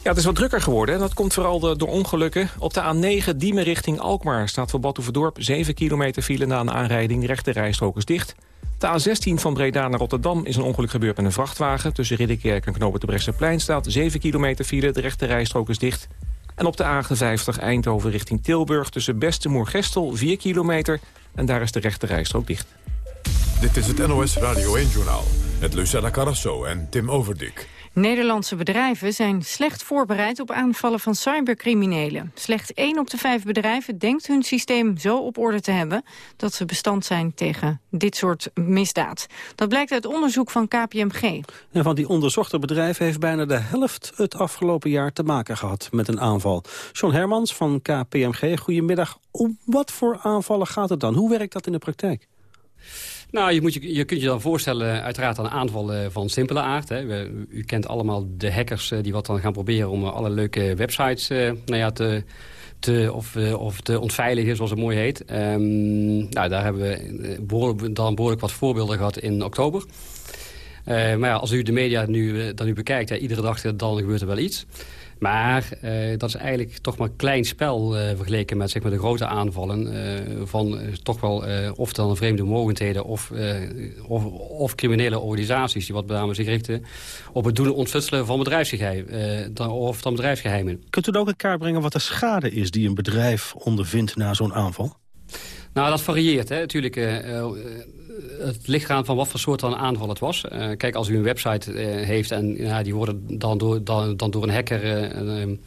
Ja, het is wat drukker geworden. En dat komt vooral door ongelukken. Op de A9 Diemen richting Alkmaar staat voor Badhoevedorp 7 kilometer file na een aanrijding. De rechte rijstrook is dicht. De A16 van Breda naar Rotterdam is een ongeluk gebeurd met een vrachtwagen. Tussen Ridderkerk en Knopen de Bresseplein staat 7 kilometer file. De rechte rijstrook is dicht. En op de A58 Eindhoven richting Tilburg tussen Bestemoer-Gestel 4 kilometer. En daar is de rechte rijstrook dicht. Dit is het NOS Radio 1-journaal met Lucella Carrasso en Tim Overdik. Nederlandse bedrijven zijn slecht voorbereid op aanvallen van cybercriminelen. Slechts één op de vijf bedrijven denkt hun systeem zo op orde te hebben... dat ze bestand zijn tegen dit soort misdaad. Dat blijkt uit onderzoek van KPMG. En van die onderzochte bedrijven heeft bijna de helft het afgelopen jaar te maken gehad met een aanval. John Hermans van KPMG, goedemiddag. Om wat voor aanvallen gaat het dan? Hoe werkt dat in de praktijk? Nou, je, moet je, je kunt je dan voorstellen, uiteraard een aanval van simpele aard. Hè. u, kent allemaal de hackers die wat dan gaan proberen om alle leuke websites nou ja, te, te, of, of te ontveiligen, zoals het mooi heet. Um, nou, daar hebben we dan behoorlijk wat voorbeelden gehad in oktober. maar ja, als u de media nu, dan nu bekijkt, iedere dag dan gebeurt er wel iets. Maar uh, dat is eigenlijk toch maar een klein spel uh, vergeleken met zeg maar, de grote aanvallen... Uh, van toch wel of dan vreemde mogendheden of, of, of, criminele organisaties... die wat met name zich richten op het doen ontfutselen van bedrijfsgeheimen. of dan bedrijfsgeheimen. Kunt u ook in kaart brengen wat de schade is die een bedrijf ondervindt na zo'n aanval? Nou, dat varieert. Hè. Natuurlijk, het ligt eraan van wat voor soort van aanval het was. Uh, kijk, als u een website uh, heeft en ja, die worden dan door, dan, dan door een hacker... Uh,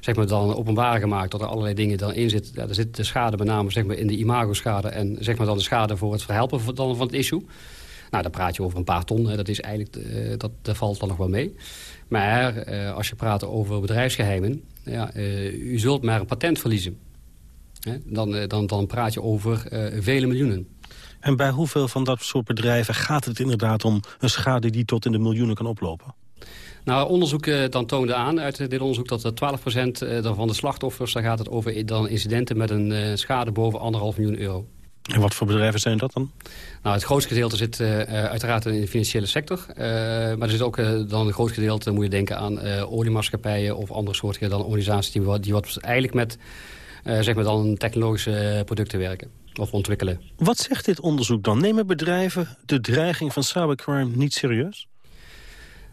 zeg maar dan openbaar gemaakt dat er allerlei dingen dan in zitten. Ja, daar zit de schade met name zeg maar, in de imago-schade... en zeg maar dan de schade voor het verhelpen van, dan het issue. Nou, dan praat je over een paar ton. Hè. Dat, is eigenlijk, dat, valt dan nog wel mee. Maar als je praat over bedrijfsgeheimen... Ja, u zult maar een patent verliezen. Dan, dan, dan praat je over vele miljoenen. En bij hoeveel van dat soort bedrijven gaat het inderdaad om een schade die tot in de miljoenen kan oplopen? Nou, onderzoek uh, dan toonde aan uit dit onderzoek dat 12% uh, van de slachtoffers... daar gaat het over dan incidenten met een uh, schade boven anderhalf miljoen euro. En wat voor bedrijven zijn dat dan? Nou, het grootste gedeelte zit uh, uiteraard in de financiële sector. Uh, maar er zit ook dan een groot gedeelte, moet je denken aan oliemaatschappijen... of andere soorten dan organisaties die, wat, die wat eigenlijk met zeg maar dan technologische producten werken of ontwikkelen. Wat zegt dit onderzoek dan? Nemen bedrijven de dreiging van cybercrime niet serieus?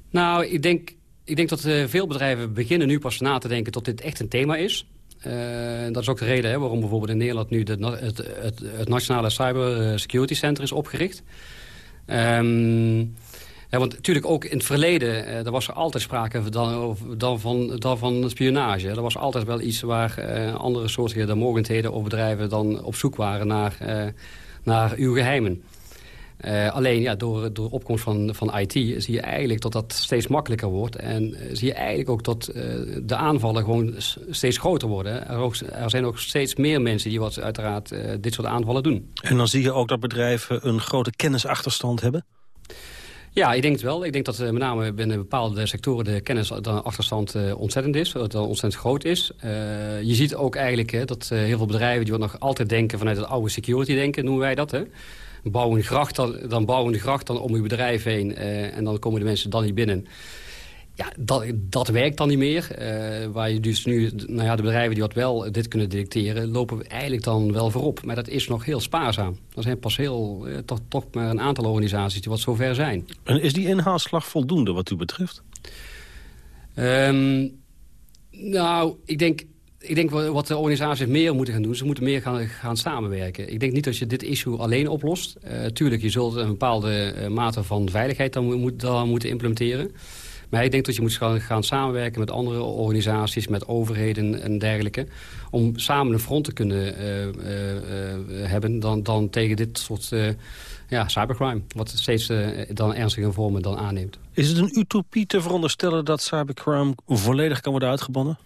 Nou, ik denk, ik denk dat uh, veel bedrijven beginnen nu pas na te denken... dat dit echt een thema is. Uh, dat is ook de reden hè, waarom bijvoorbeeld in Nederland nu de, het, het, het, Nationale Cyber Security Center is opgericht. Um, ja, want natuurlijk ook in het verleden, eh, er was er altijd sprake dan, dan, van, dan van spionage. Er was altijd wel iets waar eh, andere soorten de mogendheden of bedrijven dan op zoek waren naar, eh, naar uw geheimen. Alleen ja, door, door opkomst van, van IT zie je eigenlijk dat dat steeds makkelijker wordt. En zie je eigenlijk ook dat de aanvallen gewoon steeds groter worden. Er, er, zijn ook steeds meer mensen die wat uiteraard dit soort aanvallen doen. En dan zie je ook dat bedrijven een grote kennisachterstand hebben? Ja, ik denk het wel. Ik denk dat uh, met name binnen bepaalde sectoren de kennisachterstand uh, ontzettend is. Dat ontzettend groot is. Uh, je ziet ook eigenlijk dat heel veel bedrijven die nog altijd denken vanuit het oude security denken, noemen wij dat. Hè. Een gracht, dan, dan bouwen een gracht dan om uw bedrijf heen en dan komen de mensen dan niet binnen. Ja, dat, dat werkt dan niet meer. Uh, waar je dus nu, nou ja, de bedrijven die wat wel dit kunnen detecteren... lopen we eigenlijk dan wel voorop. Maar dat is nog heel spaarzaam. Er zijn pas heel, uh, toch, toch maar een aantal organisaties die wat zover zijn. En is die inhaalslag voldoende wat u betreft? Um, nou, ik denk, ik denk wat de organisaties meer moeten gaan doen... ze moeten meer gaan, gaan samenwerken. Ik denk niet dat je dit issue alleen oplost. Uh, tuurlijk, je zult een bepaalde mate van veiligheid dan, moet, dan moeten implementeren... Maar ik denk dat je moet gaan samenwerken met andere organisaties... met overheden en dergelijke... om samen een front te kunnen uh, uh, hebben dan, dan tegen dit soort ja, cybercrime. Wat steeds dan ernstige vormen dan aanneemt. Is het een utopie te veronderstellen dat cybercrime volledig kan worden uitgebannen?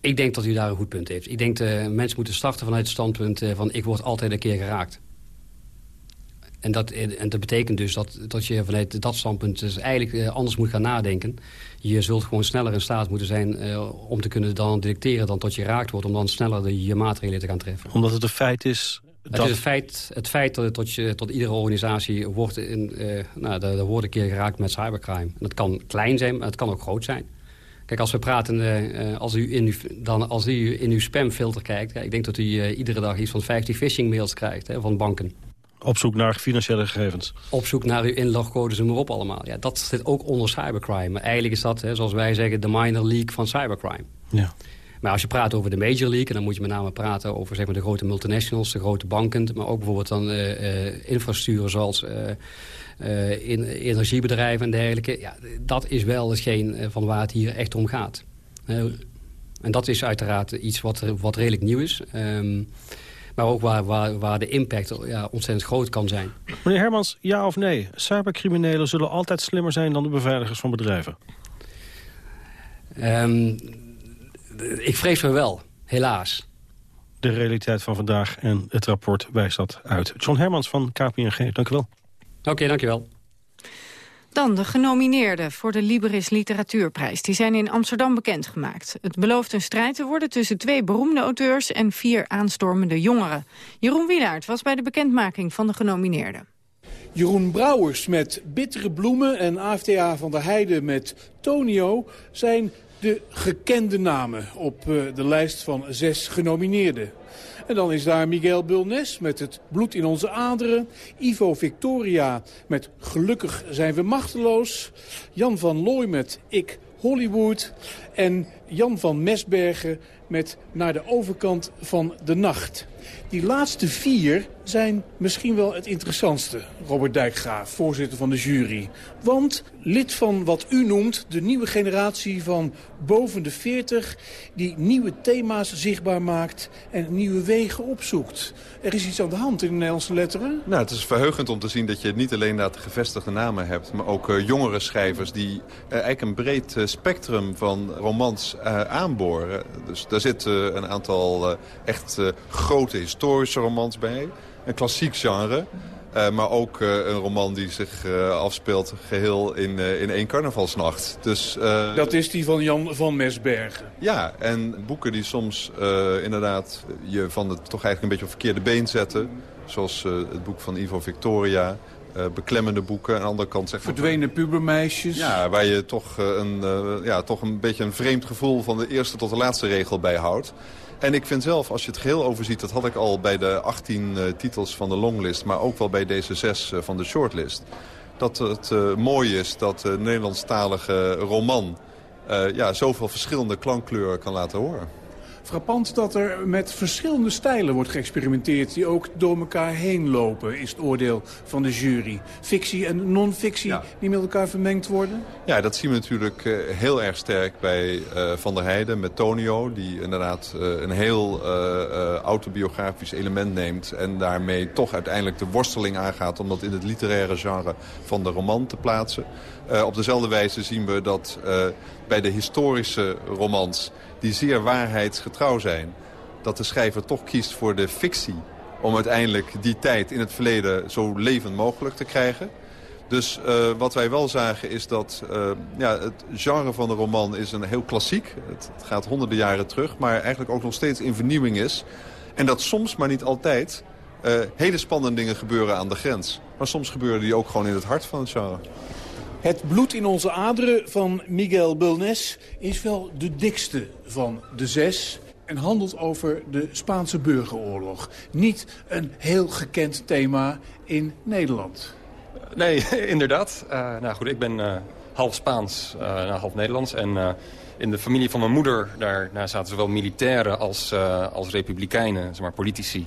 Ik denk dat u daar een goed punt heeft. Ik denk dat mensen moeten starten vanuit het standpunt van... ik word altijd een keer geraakt. En dat, en dat betekent dus dat, dat je vanuit dat standpunt dus eigenlijk eh, anders moet gaan nadenken. Je zult gewoon sneller in staat moeten zijn uh, om te kunnen dan detecteren dan tot je raakt wordt... om dan sneller de, je maatregelen te gaan treffen. Omdat het een feit is... Dat... Het is het feit, het feit dat, tot, je, tot iedere organisatie wordt in, uh, nou, daar wordt een keer geraakt met cybercrime. En dat kan klein zijn, maar het kan ook groot zijn. Kijk, als we praten, uh, als, u in uw, dan, als u in uw spamfilter kijkt... Ja, ik denk dat u iedere dag iets van 50 phishing mails krijgt hè, van banken. Op zoek naar financiële gegevens. Op zoek naar uw inlogcodes en maar op allemaal. Ja, dat zit ook onder cybercrime. Maar eigenlijk is dat, hè, zoals wij zeggen, de minor league van cybercrime. Ja. Maar als je praat over de major league... en dan moet je met name praten over zeg maar, de grote multinationals, de grote banken... maar ook bijvoorbeeld dan uh, uh, infrastructuur zoals uh, in, energiebedrijven en dergelijke. Ja, dat is wel hetgeen van waar het hier echt om gaat. en dat is uiteraard iets wat, wat redelijk nieuw is... Um, maar ook waar, waar, waar de impact ja, ontzettend groot kan zijn. Meneer Hermans, ja of nee? Cybercriminelen zullen altijd slimmer zijn dan de beveiligers van bedrijven? Um, ik vrees me wel, helaas. De realiteit van vandaag en het rapport wijst dat uit. John Hermans van KPNG, dank u wel. Oké, okay, dank je wel. Dan de genomineerden voor de Liberis Literatuurprijs. Die zijn in Amsterdam bekendgemaakt. Het belooft een strijd te worden tussen twee beroemde auteurs... en vier aanstormende jongeren. Jeroen Wielaert was bij de bekendmaking van de genomineerden. Jeroen Brouwers met Bittere Bloemen en AFTA van der Heijden met Tonio zijn de gekende namen op eh, de lijst van zes genomineerden. En dan is daar Miguel Bulnes met het bloed in onze aderen. Ivo Victoria met Gelukkig zijn we machteloos. Jan van Looy met Ik Hollywood. En Jan van Mesbergen met Naar de overkant van de nacht. Die laatste vier zijn misschien wel het interessantste, Robert Dijkgraaf, voorzitter van de jury. Want lid van wat u noemt de nieuwe generatie van boven de 40... die nieuwe thema's zichtbaar maakt en nieuwe wegen opzoekt. Er is iets aan de hand in de Nederlandse letteren? Nou, het is verheugend om te zien dat je niet alleen de gevestigde namen hebt... maar ook uh, jongere schrijvers die uh, eigenlijk een breed uh, spectrum van romans aanboren. Dus daar zitten een aantal echt grote historische romans bij. Een klassiek genre. Uh, maar ook uh, een roman die zich uh, afspeelt geheel in, in één carnavalsnacht. Dus, Dat is die van Jan van Mesbergen. Ja, en boeken die soms inderdaad je van het toch eigenlijk een beetje op verkeerde been zetten. Zoals het boek van Ivo Victoria. beklemmende boeken. Aan de andere kant zeg Verdwenen pubermeisjes. Ja, waar je toch, een, ja, toch een beetje een vreemd gevoel van de eerste tot de laatste regel bijhoudt. En ik vind zelf, als je het geheel overziet... dat had ik al bij de 18 uh, titels van de longlist... maar ook wel bij deze zes uh, van de shortlist... dat het uh, mooi is dat de Nederlandstalige roman... ja, zoveel verschillende klankkleuren kan laten horen frappant dat er met verschillende stijlen wordt geëxperimenteerd... die ook door elkaar heen lopen, is het oordeel van de jury. Fictie en non-fictie ja. die met elkaar vermengd worden? Ja, dat zien we natuurlijk uh, heel erg sterk bij uh, Van der Heijden met Tonio... die inderdaad uh, een heel autobiografisch element neemt... en daarmee toch uiteindelijk de worsteling aangaat... om dat in het literaire genre van de roman te plaatsen. op dezelfde wijze zien we dat bij de historische romans die zeer waarheidsgetrouw zijn. Dat de schrijver toch kiest voor de fictie om uiteindelijk die tijd in het verleden zo levend mogelijk te krijgen. Dus uh, wat wij wel zagen is dat uh, ja, het genre van de roman is een heel klassiek. Het, het, gaat honderden jaren terug, maar eigenlijk ook nog steeds in vernieuwing is. En dat soms, maar niet altijd, uh, hele spannende dingen gebeuren aan de grens. Maar soms gebeuren die ook gewoon in het hart van het genre. Het bloed in onze aderen van Miguel Bulnes is wel de dikste van de zes en handelt over de Spaanse burgeroorlog. Niet een heel gekend thema in Nederland. Nee, inderdaad. Uh, nou goed, ik ben uh, half Spaans, uh, nou, half Nederlands. En in de familie van mijn moeder daar nou, zaten zowel militairen als, als republikeinen, zeg maar, politici.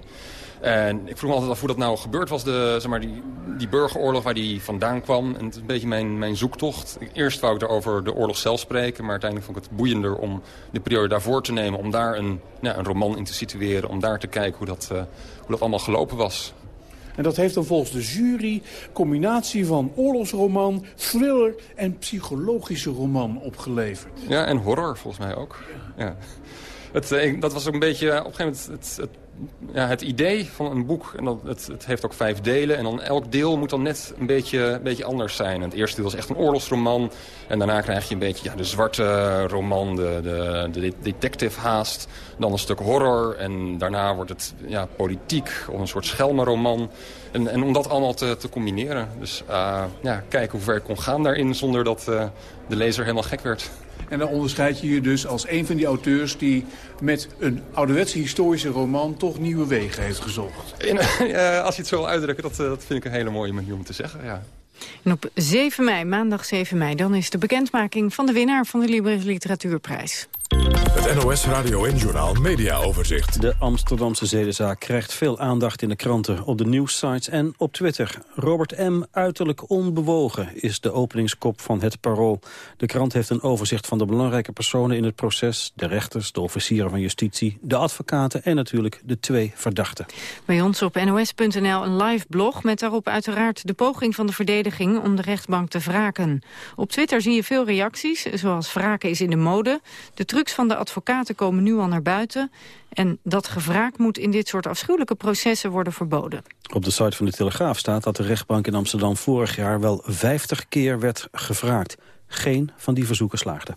En ik vroeg me altijd af hoe dat nou gebeurd was, de, zeg maar, die, die burgeroorlog waar die vandaan kwam. En het is een beetje mijn, mijn zoektocht. Eerst wou ik over de oorlog zelf spreken, maar uiteindelijk vond ik het boeiender om de periode daarvoor te nemen. Om daar een, ja, een roman in te situeren, om daar te kijken hoe dat, uh, hoe dat allemaal gelopen was. En dat heeft dan volgens de jury combinatie van oorlogsroman, thriller en psychologische roman opgeleverd. Ja, en horror volgens mij ook. Ja. Het, eh, dat was ook een beetje, op een gegeven moment, het, ja, het idee van een boek, en dat, het, het, heeft ook vijf delen... en dan elk deel moet dan net een beetje, een beetje anders zijn. het eerste deel is echt een oorlogsroman. En daarna krijg je een beetje ja, de zwarte roman, de, de, de detective haast. Dan een stuk horror en daarna wordt het ja, politiek of een soort schelmenroman. En, en om dat allemaal te, te combineren. Dus uh, ja, kijken hoe ver ik kon gaan daarin zonder dat de lezer helemaal gek werd. En dan onderscheid je je dus als een van die auteurs... die met een ouderwetse historische roman toch nieuwe wegen heeft gezocht. In, uh, als je het zo wil uitdrukken, dat, dat vind ik een hele mooie manier om te zeggen, ja. En op 7 mei, maandag 7 mei, dan is de bekendmaking van de winnaar van de Libris Literatuurprijs. Het NOS Radio en Journal Media Overzicht. De Amsterdamse zedenzaak krijgt veel aandacht in de kranten, op de nieuwssites en op Twitter. Robert M. uiterlijk onbewogen is de openingskop van het Parool. De krant heeft een overzicht van de belangrijke personen in het proces. De rechters, de officieren van justitie, de advocaten en natuurlijk de twee verdachten. Bij ons op nos.nl een live blog met daarop uiteraard de poging van de verdediging om de rechtbank te wraken. Op Twitter zie je veel reacties, zoals wraken is in de mode, de trucs van de advocaten komen nu al naar buiten. En dat gevraagd moet in dit soort afschuwelijke processen worden verboden. Op de site van de Telegraaf staat dat de rechtbank in Amsterdam vorig jaar wel 50 keer werd gevraagd. Geen van die verzoeken slaagde.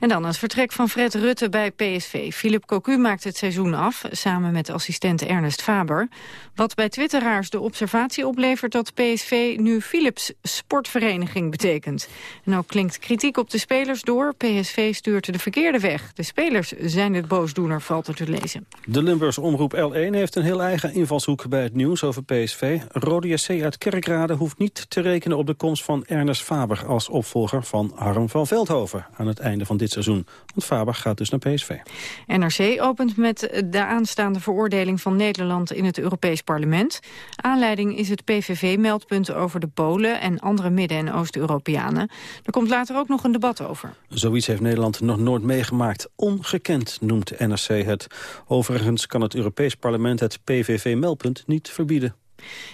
En dan het vertrek van Fred Rutte bij PSV. Philip Cocu maakt het seizoen af, samen met assistent Ernest Faber. Wat bij twitteraars de observatie oplevert dat PSV nu Philips Sportvereniging betekent. En ook klinkt kritiek op de spelers door. PSV stuurt de verkeerde weg. De spelers zijn het boosdoener, valt er te lezen. De Limburgs Omroep L1 heeft een heel eigen invalshoek bij het nieuws over PSV. Rode SC uit Kerkrade hoeft niet te rekenen op de komst van Ernest Faber... als opvolger van Harm van Veldhoven aan het einde van dit seizoen. Want Faber gaat dus naar PSV. NRC opent met de aanstaande veroordeling van Nederland in het Europees Parlement. Aanleiding is het PVV-meldpunt over de Polen en andere Midden- en Oost-Europeanen. Er komt later ook nog een debat over. Zoiets heeft Nederland nog nooit meegemaakt. Ongekend noemt NRC het. Overigens kan het Europees Parlement het PVV-meldpunt niet verbieden.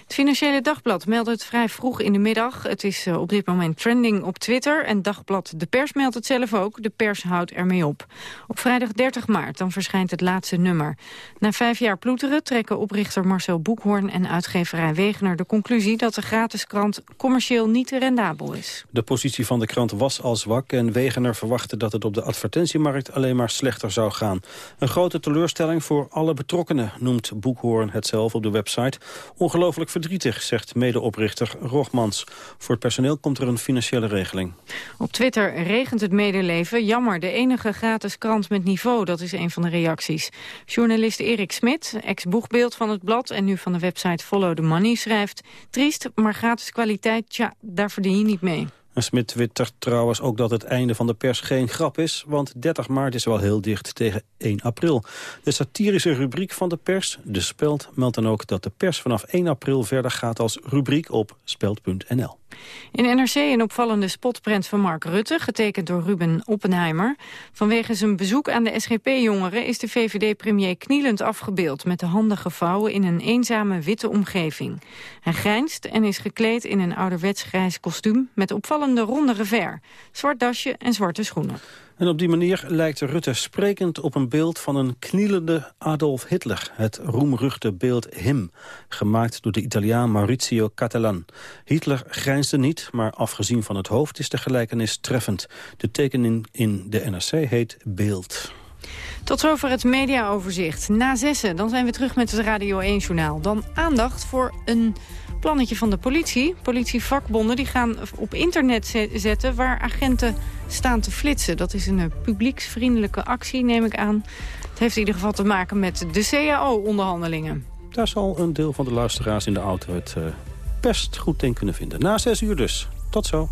Het Financiële Dagblad meldde het vrij vroeg in de middag. Het is eh, op dit moment trending op Twitter. En Dagblad De Pers meldt het zelf ook. De pers houdt ermee op. Op vrijdag 30 maart dan verschijnt het laatste nummer. Na vijf jaar ploeteren trekken oprichter Marcel Boekhoorn... en uitgeverij Wegener de conclusie dat de gratis krant... commercieel niet rendabel is. De positie van de krant was al zwak... en Wegener verwachtte dat het op de advertentiemarkt alleen maar slechter zou gaan. Een grote teleurstelling voor alle betrokkenen... noemt Boekhoorn het zelf op de website ongelooflijk verdrietig, zegt medeoprichter Rogmans. Voor het personeel komt er een financiële regeling. Op Twitter regent het medeleven. Jammer, de enige gratis krant met niveau, dat is een van de reacties. Journalist Erik Smit, ex-boegbeeld van het blad... en nu van de website Follow the Money, schrijft... Triest, maar gratis kwaliteit, tja, daar verdien je niet mee. Smit twittert trouwens ook dat het einde van de pers geen grap is... want 30 maart is wel heel dicht tegen 1 april. De satirische rubriek van de pers, De Speld, meldt dan ook... dat de pers vanaf 1 april verder gaat als rubriek op speld.nl. In NRC een opvallende spotprint van Mark Rutte, getekend door Ruben Oppenheimer. Vanwege zijn bezoek aan de SGP-jongeren is de VVD-premier knielend afgebeeld... met de handen gevouwen in een eenzame witte omgeving. Hij grijnst en is gekleed in een ouderwets grijs kostuum... met opvallende ronde revers, zwart dasje en zwarte schoenen. En op die manier lijkt Rutte sprekend op een beeld van een knielende Adolf Hitler. Het roemruchte beeld Him, gemaakt door de Italiaan Maurizio Catalan. Hitler grijnsde niet, maar afgezien van het hoofd is de gelijkenis treffend. De tekening in de NRC heet Beeld. Tot zover het mediaoverzicht. Na zessen, dan zijn we terug met het Radio 1-journaal. Dan aandacht voor een plannetje van de politie. Politievakbonden die gaan op internet zetten waar agenten staan te flitsen. Dat is een eh, publieksvriendelijke actie, neem ik aan. Het heeft in ieder geval te maken met de CAO-onderhandelingen. Daar zal een deel van de luisteraars in de auto het uh, best goed in kunnen vinden. Na zes uur dus. Tot zo.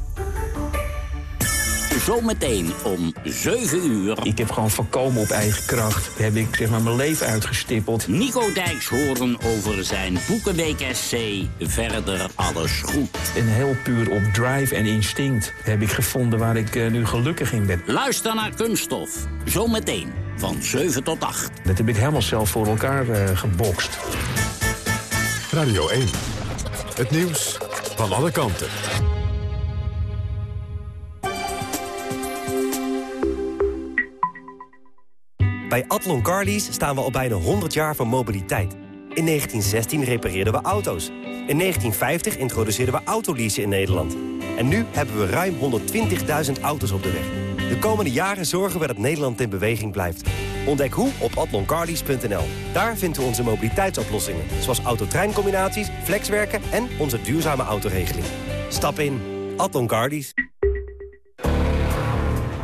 Zometeen om 7 uur. Ik heb gewoon voorkomen op eigen kracht. Heb ik zeg maar mijn leven uitgestippeld. Nico Dijks horen over zijn Boekenweek SC. Verder alles goed. En heel puur op drive en instinct heb ik gevonden waar ik uh, nu gelukkig in ben. Luister naar Kunststof. Zometeen van 7 tot 8. Dat heb ik helemaal zelf voor elkaar uh, gebokst. Radio 1. Het nieuws van alle kanten. Bij Atlon Carlies staan we al bijna 100 jaar van mobiliteit. In 1916 repareerden we auto's. In 1950 introduceerden we autoleasen in Nederland. En nu hebben we ruim 120.000 auto's op de weg. De komende jaren zorgen we dat Nederland in beweging blijft. Ontdek hoe op atloncarlies.nl. Daar vinden we onze mobiliteitsoplossingen. Zoals autotreincombinaties, flexwerken en onze duurzame autoregeling. Stap in. Atlon Carlies.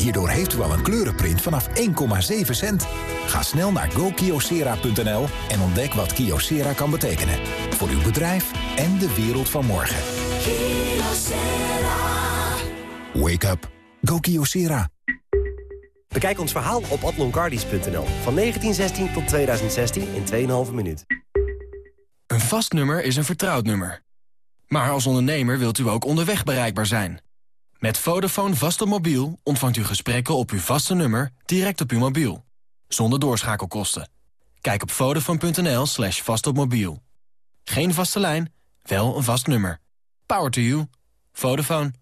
Hierdoor heeft u al een kleurenprint vanaf 1,7 cent. Ga snel naar gokiosera.nl en ontdek wat Kiosera kan betekenen. Voor uw bedrijf en de wereld van morgen. Wake up. Go Kyocera. Bekijk ons verhaal op atloncardies.nl. Van 1916 tot 2016 in 2,5 minuut. Een vast nummer is een vertrouwd nummer. Maar als ondernemer wilt u ook onderweg bereikbaar zijn. Met Vodafone vast op mobiel ontvangt u gesprekken op uw vaste nummer direct op uw mobiel. zonder doorschakelkosten. Kijk op vodafone.nl slash vastopmobiel. Geen vaste lijn, wel een vast nummer. Power to you. Vodafone.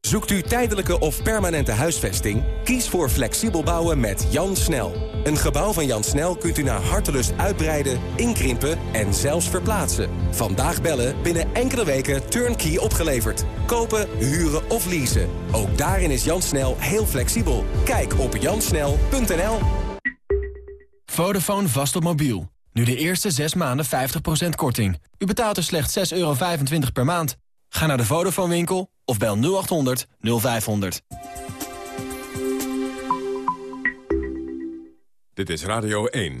Zoekt u tijdelijke of permanente huisvesting? Kies voor flexibel bouwen met Jan Snel. Een gebouw van Jan Snel kunt u naar hartelust uitbreiden, inkrimpen en zelfs verplaatsen. Vandaag bellen, binnen enkele weken turnkey opgeleverd. Kopen, huren of leasen. Ook daarin is Jan Snel heel flexibel. Kijk op jansnel.nl Vodafone vast op mobiel. Nu de eerste 6 maanden 50% korting. U betaalt er slechts 6,25 euro per maand. Ga naar de Vodafone winkel of bel 0800 0500. Dit is Radio 1.